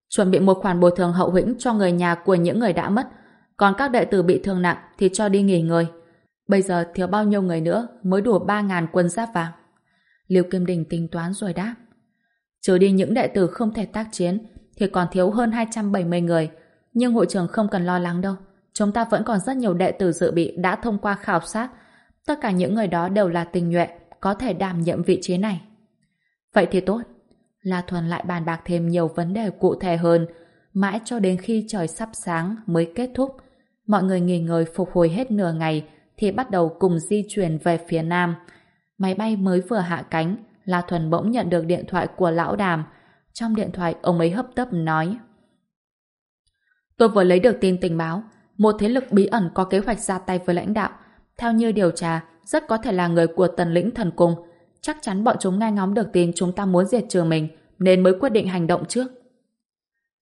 Chuẩn bị một khoản bồi thường hậu hĩnh cho người nhà của những người đã mất, còn các đệ tử bị thương nặng thì cho đi nghỉ ngơi. Bây giờ thiếu bao nhiêu người nữa mới đủ 3.000 quân giáp vàng. Liêu Kim Đình tính toán rồi đáp. Trừ đi những đệ tử không thể tác chiến, thì còn thiếu hơn 270 người. Nhưng hội trưởng không cần lo lắng đâu. Chúng ta vẫn còn rất nhiều đệ tử dự bị đã thông qua khảo sát. Tất cả những người đó đều là tình nhuệ, có thể đảm nhiệm vị trí này. Vậy thì tốt. La Thuần lại bàn bạc thêm nhiều vấn đề cụ thể hơn, mãi cho đến khi trời sắp sáng mới kết thúc. Mọi người nghỉ ngơi phục hồi hết nửa ngày thì bắt đầu cùng di chuyển về phía nam. Máy bay mới vừa hạ cánh, La Thuần bỗng nhận được điện thoại của lão đàm, trong điện thoại ông ấy hấp tấp nói Tôi vừa lấy được tin tình báo một thế lực bí ẩn có kế hoạch ra tay với lãnh đạo. Theo như điều tra, rất có thể là người của tần lĩnh thần cung. Chắc chắn bọn chúng nghe ngóng được tin chúng ta muốn diệt trừ mình nên mới quyết định hành động trước.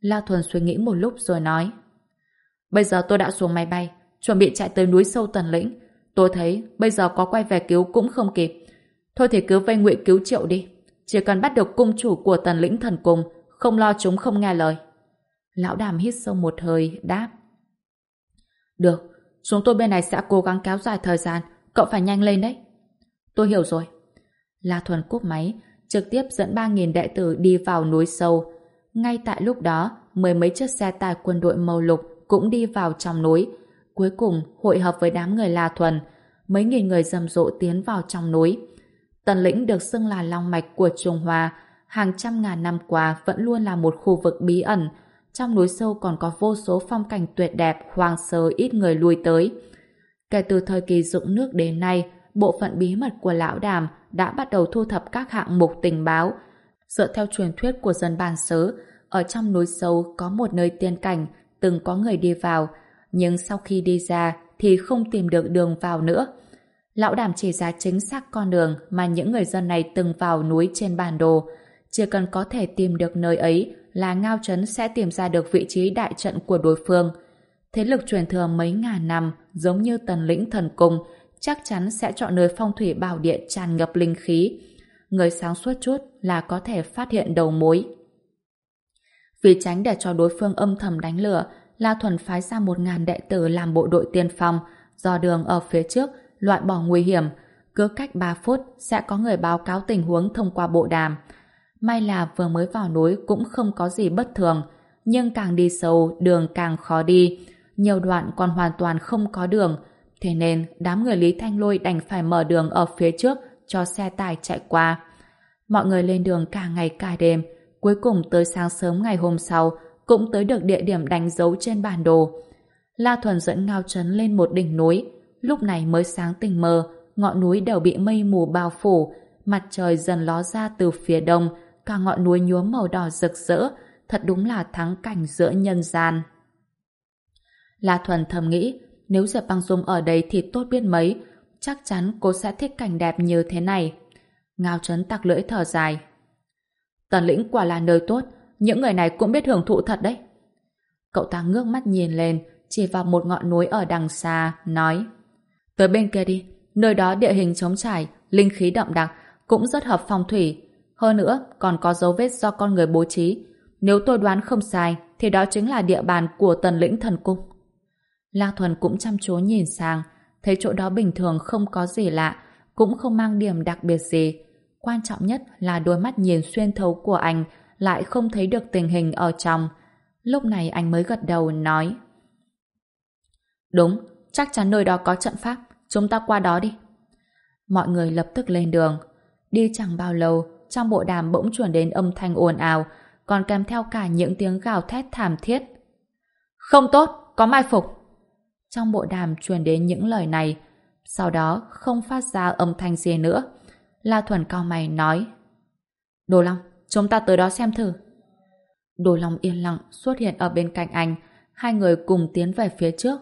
La Thuần suy nghĩ một lúc rồi nói Bây giờ tôi đã xuống máy bay chuẩn bị chạy tới núi sâu tần lĩnh. Tôi thấy bây giờ có quay về cứu cũng không kịp. Thôi thì cứ vây ngụy cứu triệu đi. Chỉ cần bắt được cung chủ của tần lĩnh thần cung, không lo chúng không nghe lời. Lão đàm hít sâu một hơi, đáp. Được, chúng tôi bên này sẽ cố gắng kéo dài thời gian, cậu phải nhanh lên đấy. Tôi hiểu rồi. La Thuần cúp máy, trực tiếp dẫn 3.000 đệ tử đi vào núi sâu. Ngay tại lúc đó, mười mấy chiếc xe tải quân đội màu lục cũng đi vào trong núi. Cuối cùng, hội hợp với đám người La Thuần, mấy nghìn người rầm rộ tiến vào trong núi. Tần lĩnh được xưng là long mạch của Trung Hoa, hàng trăm ngàn năm qua vẫn luôn là một khu vực bí ẩn. Trong núi sâu còn có vô số phong cảnh tuyệt đẹp, hoang sơ ít người lui tới. Kể từ thời kỳ dựng nước đến nay, bộ phận bí mật của lão đàm đã bắt đầu thu thập các hạng mục tình báo. Dựa theo truyền thuyết của dân bản xứ, ở trong núi sâu có một nơi tiên cảnh từng có người đi vào, nhưng sau khi đi ra thì không tìm được đường vào nữa. Lão đảm chỉ ra chính xác con đường mà những người dân này từng vào núi trên bản đồ. Chỉ cần có thể tìm được nơi ấy là Ngao Trấn sẽ tìm ra được vị trí đại trận của đối phương. Thế lực truyền thừa mấy ngàn năm giống như tần lĩnh thần cung chắc chắn sẽ chọn nơi phong thủy bảo địa tràn ngập linh khí. Người sáng suốt chút là có thể phát hiện đầu mối. Vì tránh để cho đối phương âm thầm đánh lửa, La Thuần phái ra một ngàn đệ tử làm bộ đội tiên phong, do đường ở phía trước loại bỏ nguy hiểm, cứ cách 3 phút sẽ có người báo cáo tình huống thông qua bộ đàm. May là vừa mới vào núi cũng không có gì bất thường, nhưng càng đi sâu đường càng khó đi, nhiều đoạn còn hoàn toàn không có đường, thế nên đám người Lý Thanh Lôi đành phải mở đường ở phía trước cho xe tải chạy qua. Mọi người lên đường cả ngày cả đêm, cuối cùng tới sáng sớm ngày hôm sau cũng tới được địa điểm đánh dấu trên bản đồ. La Thuần dẫn Ngao Trấn lên một đỉnh núi, lúc này mới sáng tình mơ, ngọn núi đều bị mây mù bao phủ, mặt trời dần ló ra từ phía đông, cả ngọn núi nhuốm màu đỏ rực rỡ, thật đúng là thắng cảnh giữa nhân gian. La Thuần thầm nghĩ, nếu Diệp Băng Dung ở đây thì tốt biết mấy, chắc chắn cô sẽ thích cảnh đẹp như thế này. Ngao Trấn tặc lưỡi thở dài. Tần lĩnh quả là nơi tốt, những người này cũng biết hưởng thụ thật đấy. Cậu ta ngước mắt nhìn lên, chỉ vào một ngọn núi ở đằng xa, nói Tới bên kia đi, nơi đó địa hình trống trải, linh khí đậm đặc, cũng rất hợp phong thủy. Hơn nữa, còn có dấu vết do con người bố trí. Nếu tôi đoán không sai, thì đó chính là địa bàn của tần lĩnh thần cung. La Thuần cũng chăm chú nhìn sang, thấy chỗ đó bình thường không có gì lạ, cũng không mang điểm đặc biệt gì. Quan trọng nhất là đôi mắt nhìn xuyên thấu của anh lại không thấy được tình hình ở trong. Lúc này anh mới gật đầu nói Đúng, chắc chắn nơi đó có trận pháp, chúng ta qua đó đi. Mọi người lập tức lên đường. Đi chẳng bao lâu, trong bộ đàm bỗng chuyển đến âm thanh ồn ào, còn kèm theo cả những tiếng gào thét thảm thiết. Không tốt, có mai phục. Trong bộ đàm truyền đến những lời này, sau đó không phát ra âm thanh gì nữa. La Thuần cao mày nói Đồ Long, chúng ta tới đó xem thử. Đồ Long yên lặng xuất hiện ở bên cạnh anh, hai người cùng tiến về phía trước.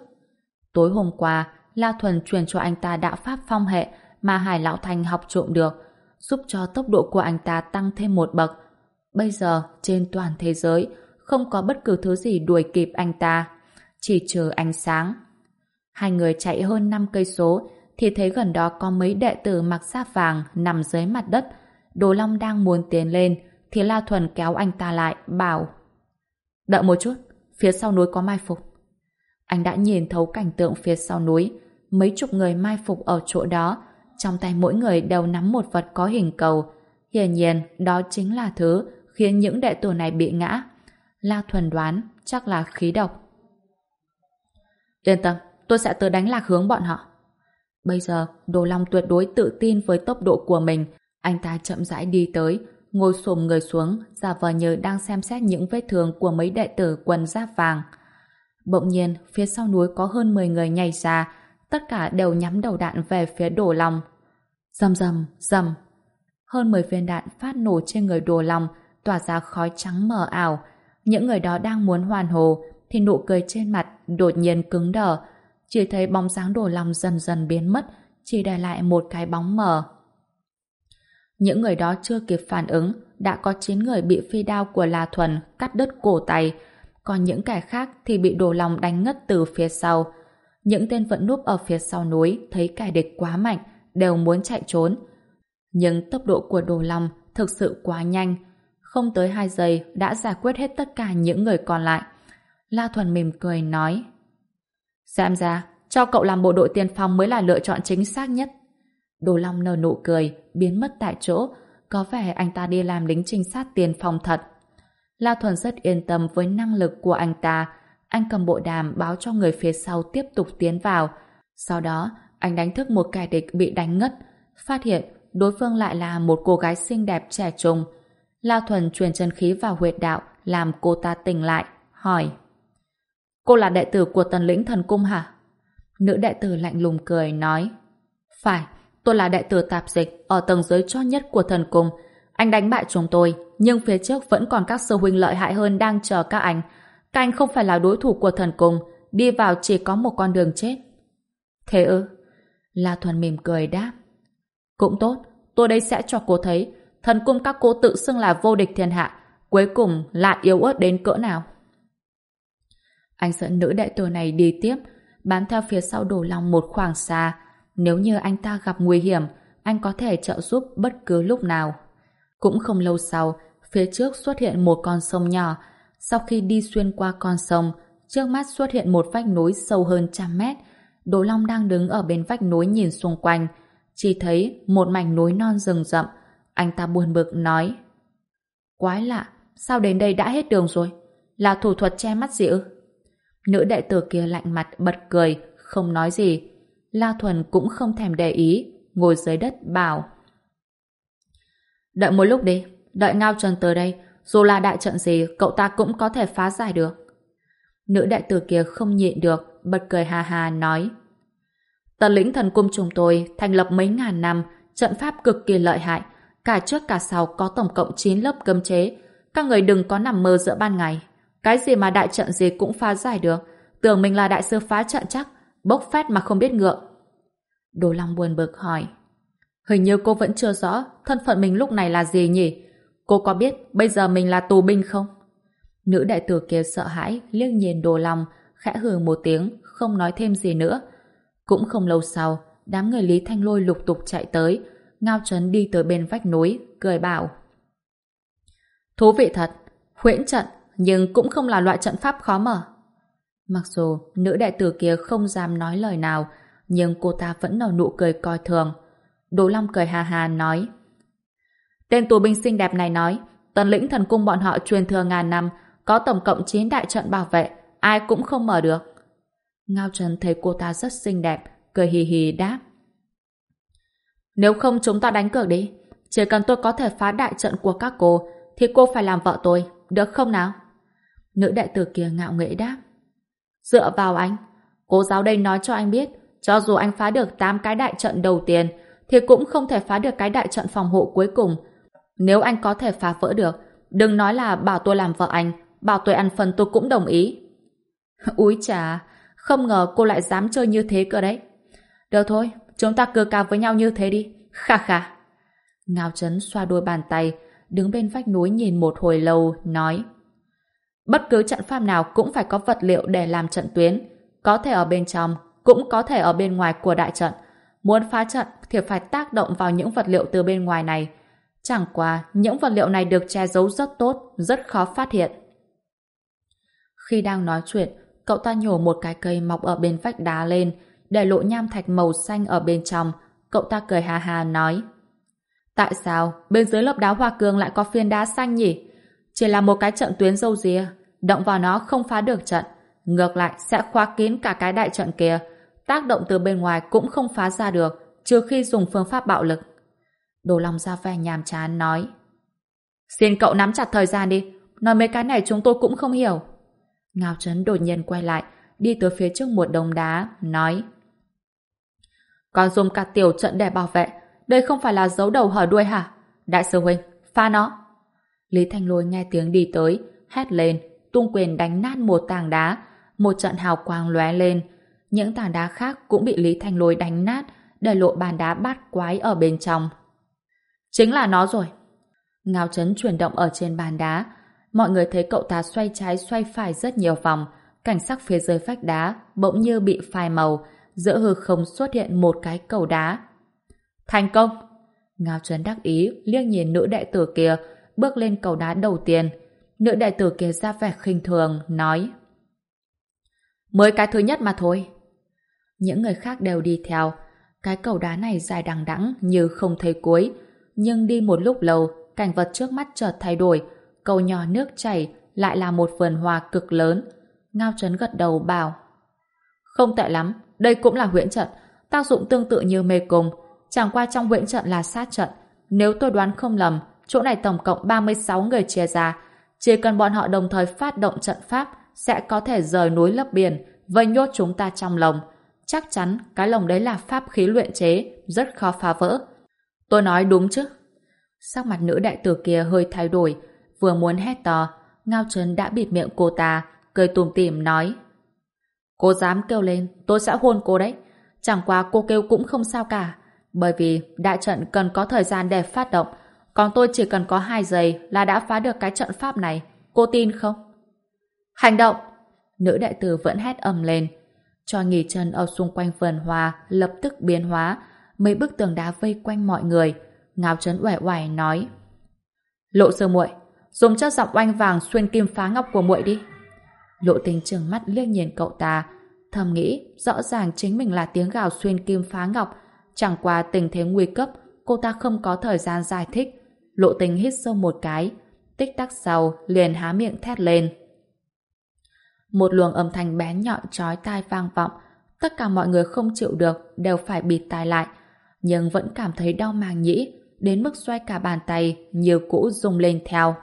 Tối hôm qua, La Thuần truyền cho anh ta đạo pháp phong hệ mà Hải Lão Thành học trộm được, giúp cho tốc độ của anh ta tăng thêm một bậc. Bây giờ, trên toàn thế giới, không có bất cứ thứ gì đuổi kịp anh ta, chỉ chờ ánh sáng. Hai người chạy hơn 5 cây số thì thấy gần đó có mấy đệ tử mặc giáp vàng nằm dưới mặt đất. Đồ Long đang muốn tiến lên thì La Thuần kéo anh ta lại, bảo Đợi một chút, phía sau núi có mai phục. Anh đã nhìn thấu cảnh tượng phía sau núi, mấy chục người mai phục ở chỗ đó, trong tay mỗi người đều nắm một vật có hình cầu. Hiển nhiên, đó chính là thứ khiến những đệ tử này bị ngã. La Thuần đoán chắc là khí độc. Yên tâm, tôi sẽ tự đánh lạc hướng bọn họ. Bây giờ, Đồ Long tuyệt đối tự tin với tốc độ của mình. Anh ta chậm rãi đi tới, ngồi xổm người xuống, giả vờ như đang xem xét những vết thương của mấy đệ tử quần giáp vàng. Bỗng nhiên, phía sau núi có hơn 10 người nhảy ra, tất cả đều nhắm đầu đạn về phía Đồ lòng Rầm rầm, rầm. Hơn 10 viên đạn phát nổ trên người Đồ lòng tỏa ra khói trắng mờ ảo. Những người đó đang muốn hoàn hồ, thì nụ cười trên mặt đột nhiên cứng đờ, chỉ thấy bóng dáng đồ lòng dần dần biến mất, chỉ để lại một cái bóng mờ. Những người đó chưa kịp phản ứng, đã có 9 người bị phi đao của La Thuần cắt đứt cổ tay, còn những kẻ khác thì bị đồ lòng đánh ngất từ phía sau. Những tên vẫn núp ở phía sau núi thấy kẻ địch quá mạnh, đều muốn chạy trốn. Nhưng tốc độ của đồ lòng thực sự quá nhanh, không tới 2 giây đã giải quyết hết tất cả những người còn lại. La Thuần mỉm cười nói Xem ra, cho cậu làm bộ đội tiên phong mới là lựa chọn chính xác nhất. Đồ Long nở nụ cười, biến mất tại chỗ, có vẻ anh ta đi làm lính trinh sát tiền phong thật. La Thuần rất yên tâm với năng lực của anh ta. Anh cầm bộ đàm báo cho người phía sau tiếp tục tiến vào. Sau đó, anh đánh thức một kẻ địch bị đánh ngất. Phát hiện đối phương lại là một cô gái xinh đẹp trẻ trung. La Thuần truyền chân khí vào huyệt đạo làm cô ta tỉnh lại, hỏi Cô là đệ tử của tần lĩnh thần cung hả? Nữ đệ tử lạnh lùng cười nói Phải, tôi là đệ tử tạp dịch ở tầng dưới chót nhất của thần cung. Anh đánh bại chúng tôi, nhưng phía trước vẫn còn các sư huynh lợi hại hơn đang chờ các anh. Các anh không phải là đối thủ của thần cung, đi vào chỉ có một con đường chết. Thế ư? La Thuần mỉm cười đáp. Cũng tốt, tôi đây sẽ cho cô thấy thần cung các cô tự xưng là vô địch thiên hạ, cuối cùng lại yếu ớt đến cỡ nào. Anh dẫn nữ đại tử này đi tiếp, bám theo phía sau đồ long một khoảng xa. Nếu như anh ta gặp nguy hiểm, anh có thể trợ giúp bất cứ lúc nào. Cũng không lâu sau, phía trước xuất hiện một con sông nhỏ. Sau khi đi xuyên qua con sông, trước mắt xuất hiện một vách núi sâu hơn trăm mét. Đỗ Long đang đứng ở bên vách núi nhìn xung quanh, chỉ thấy một mảnh núi non rừng rậm. Anh ta buồn bực nói Quái lạ, sao đến đây đã hết đường rồi? Là thủ thuật che mắt gì ư? Nữ đệ tử kia lạnh mặt bật cười, không nói gì. La Thuần cũng không thèm để ý, ngồi dưới đất bảo Đợi một lúc đi, đợi Ngao Trần tới đây, dù là đại trận gì, cậu ta cũng có thể phá giải được. Nữ đại tử kia không nhịn được, bật cười hà hà nói Tần lĩnh thần cung chúng tôi thành lập mấy ngàn năm, trận pháp cực kỳ lợi hại, cả trước cả sau có tổng cộng 9 lớp cấm chế. Các người đừng có nằm mơ giữa ban ngày. Cái gì mà đại trận gì cũng phá giải được, tưởng mình là đại sư phá trận chắc, bốc phét mà không biết ngượng. Đồ Long buồn bực hỏi. Hình như cô vẫn chưa rõ thân phận mình lúc này là gì nhỉ? Cô có biết bây giờ mình là tù binh không? Nữ đại tử kia sợ hãi, liếc nhìn Đồ Long, khẽ hừ một tiếng, không nói thêm gì nữa. Cũng không lâu sau, đám người Lý Thanh Lôi lục tục chạy tới, Ngao Trấn đi tới bên vách núi, cười bảo. Thú vị thật, huyễn trận, nhưng cũng không là loại trận pháp khó mở. Mặc dù nữ đại tử kia không dám nói lời nào, nhưng cô ta vẫn nở nụ cười coi thường. Đồ Long cười hà hà nói Tên tù binh xinh đẹp này nói tần lĩnh thần cung bọn họ truyền thừa ngàn năm, có tổng cộng 9 đại trận bảo vệ, ai cũng không mở được. Ngao Trần thấy cô ta rất xinh đẹp, cười hì hì đáp, Nếu không chúng ta đánh cược đi, chỉ cần tôi có thể phá đại trận của các cô, thì cô phải làm vợ tôi, được không nào? Nữ đại tử kia ngạo nghễ đáp, Dựa vào anh, cô giáo đây nói cho anh biết, cho dù anh phá được 8 cái đại trận đầu tiên, thì cũng không thể phá được cái đại trận phòng hộ cuối cùng. Nếu anh có thể phá vỡ được, đừng nói là bảo tôi làm vợ anh, bảo tôi ăn phần tôi cũng đồng ý. <laughs> Úi chà, không ngờ cô lại dám chơi như thế cơ đấy. Được thôi, chúng ta cờ cao với nhau như thế đi. <laughs> Kha kha. Ngao Trấn xoa đôi bàn tay, đứng bên vách núi nhìn một hồi lâu, nói Bất cứ trận pháp nào cũng phải có vật liệu để làm trận tuyến, có thể ở bên trong, cũng có thể ở bên ngoài của đại trận. Muốn phá trận thì phải tác động vào những vật liệu từ bên ngoài này. Chẳng qua, những vật liệu này được che giấu rất tốt, rất khó phát hiện. Khi đang nói chuyện, cậu ta nhổ một cái cây mọc ở bên vách đá lên, để lộ nham thạch màu xanh ở bên trong. Cậu ta cười hà hà nói Tại sao bên dưới lớp đá hoa cương lại có phiên đá xanh nhỉ? Chỉ là một cái trận tuyến dâu dìa, động vào nó không phá được trận. Ngược lại sẽ khóa kín cả cái đại trận kia, tác động từ bên ngoài cũng không phá ra được, trừ khi dùng phương pháp bạo lực. Đồ Long ra vẻ nhàm chán nói Xin cậu nắm chặt thời gian đi, nói mấy cái này chúng tôi cũng không hiểu. Ngao Trấn đột nhiên quay lại, đi tới phía trước một đống đá, nói Còn dùng cả tiểu trận để bảo vệ, đây không phải là dấu đầu hở đuôi hả? Đại sư Huynh, pha nó. Lý Thanh Lôi nghe tiếng đi tới, hét lên, tung quyền đánh nát một tảng đá, một trận hào quang lóe lên, những tảng đá khác cũng bị Lý Thanh Lôi đánh nát, để lộ bàn đá bát quái ở bên trong. Chính là nó rồi. Ngao chấn chuyển động ở trên bàn đá. Mọi người thấy cậu ta xoay trái xoay phải rất nhiều vòng. Cảnh sắc phía dưới vách đá bỗng như bị phai màu. Giữa hư không xuất hiện một cái cầu đá. Thành công! Ngao chấn đắc ý liếc nhìn nữ đại tử kia bước lên cầu đá đầu tiên. Nữ đại tử kia ra vẻ khinh thường, nói Mới cái thứ nhất mà thôi. Những người khác đều đi theo. Cái cầu đá này dài đằng đẵng như không thấy cuối. Nhưng đi một lúc lâu, cảnh vật trước mắt chợt thay đổi. Cầu nhỏ nước chảy lại là một vườn hoa cực lớn. Ngao Trấn gật đầu bảo Không tệ lắm, đây cũng là huyễn trận. Tác dụng tương tự như mê cung. Chẳng qua trong huyễn trận là sát trận. Nếu tôi đoán không lầm, chỗ này tổng cộng 36 người chia ra. Chỉ cần bọn họ đồng thời phát động trận pháp sẽ có thể rời núi lấp biển, vây nhốt chúng ta trong lồng. Chắc chắn cái lồng đấy là pháp khí luyện chế, rất khó phá vỡ. Tôi nói đúng chứ? Sắc mặt nữ đại tử kia hơi thay đổi, vừa muốn hét to, Ngao Trấn đã bịt miệng cô ta, cười tùm tìm nói. Cô dám kêu lên, tôi sẽ hôn cô đấy. Chẳng qua cô kêu cũng không sao cả, bởi vì đại trận cần có thời gian để phát động, còn tôi chỉ cần có 2 giây là đã phá được cái trận pháp này. Cô tin không? Hành động! Nữ đại tử vẫn hét ầm lên, cho nghỉ chân ở xung quanh vườn hoa lập tức biến hóa, mấy bức tường đá vây quanh mọi người. Ngao Trấn uể oải nói: "Lộ Sư muội, dùng chất giọng oanh vàng xuyên kim phá ngọc của muội đi." Lộ Tình trừng mắt liếc nhìn cậu ta, Thầm nghĩ, rõ ràng chính mình là tiếng gào xuyên kim phá ngọc. Chẳng qua tình thế nguy cấp, cô ta không có thời gian giải thích. Lộ tình hít sâu một cái. Tích tắc sau, liền há miệng thét lên. Một luồng âm thanh bé nhọn chói tai vang vọng. Tất cả mọi người không chịu được, đều phải bịt tai lại. Nhưng vẫn cảm thấy đau màng nhĩ, đến mức xoay cả bàn tay, như cũ rung lên theo.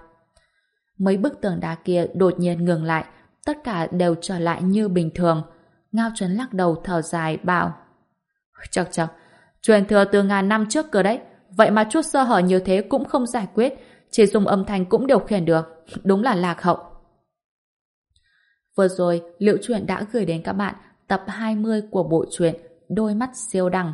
Mấy bức tường đá kia đột nhiên ngừng lại, tất cả đều trở lại như bình thường. Ngao Trấn lắc đầu thở dài bảo chọc chọc truyền thừa từ ngàn năm trước cơ đấy, vậy mà chút sơ hở như thế cũng không giải quyết, chỉ dùng âm thanh cũng điều khiển được, đúng là lạc hậu. Vừa rồi, Liệu chuyện đã gửi đến các bạn tập 20 của bộ truyện Đôi mắt siêu đẳng.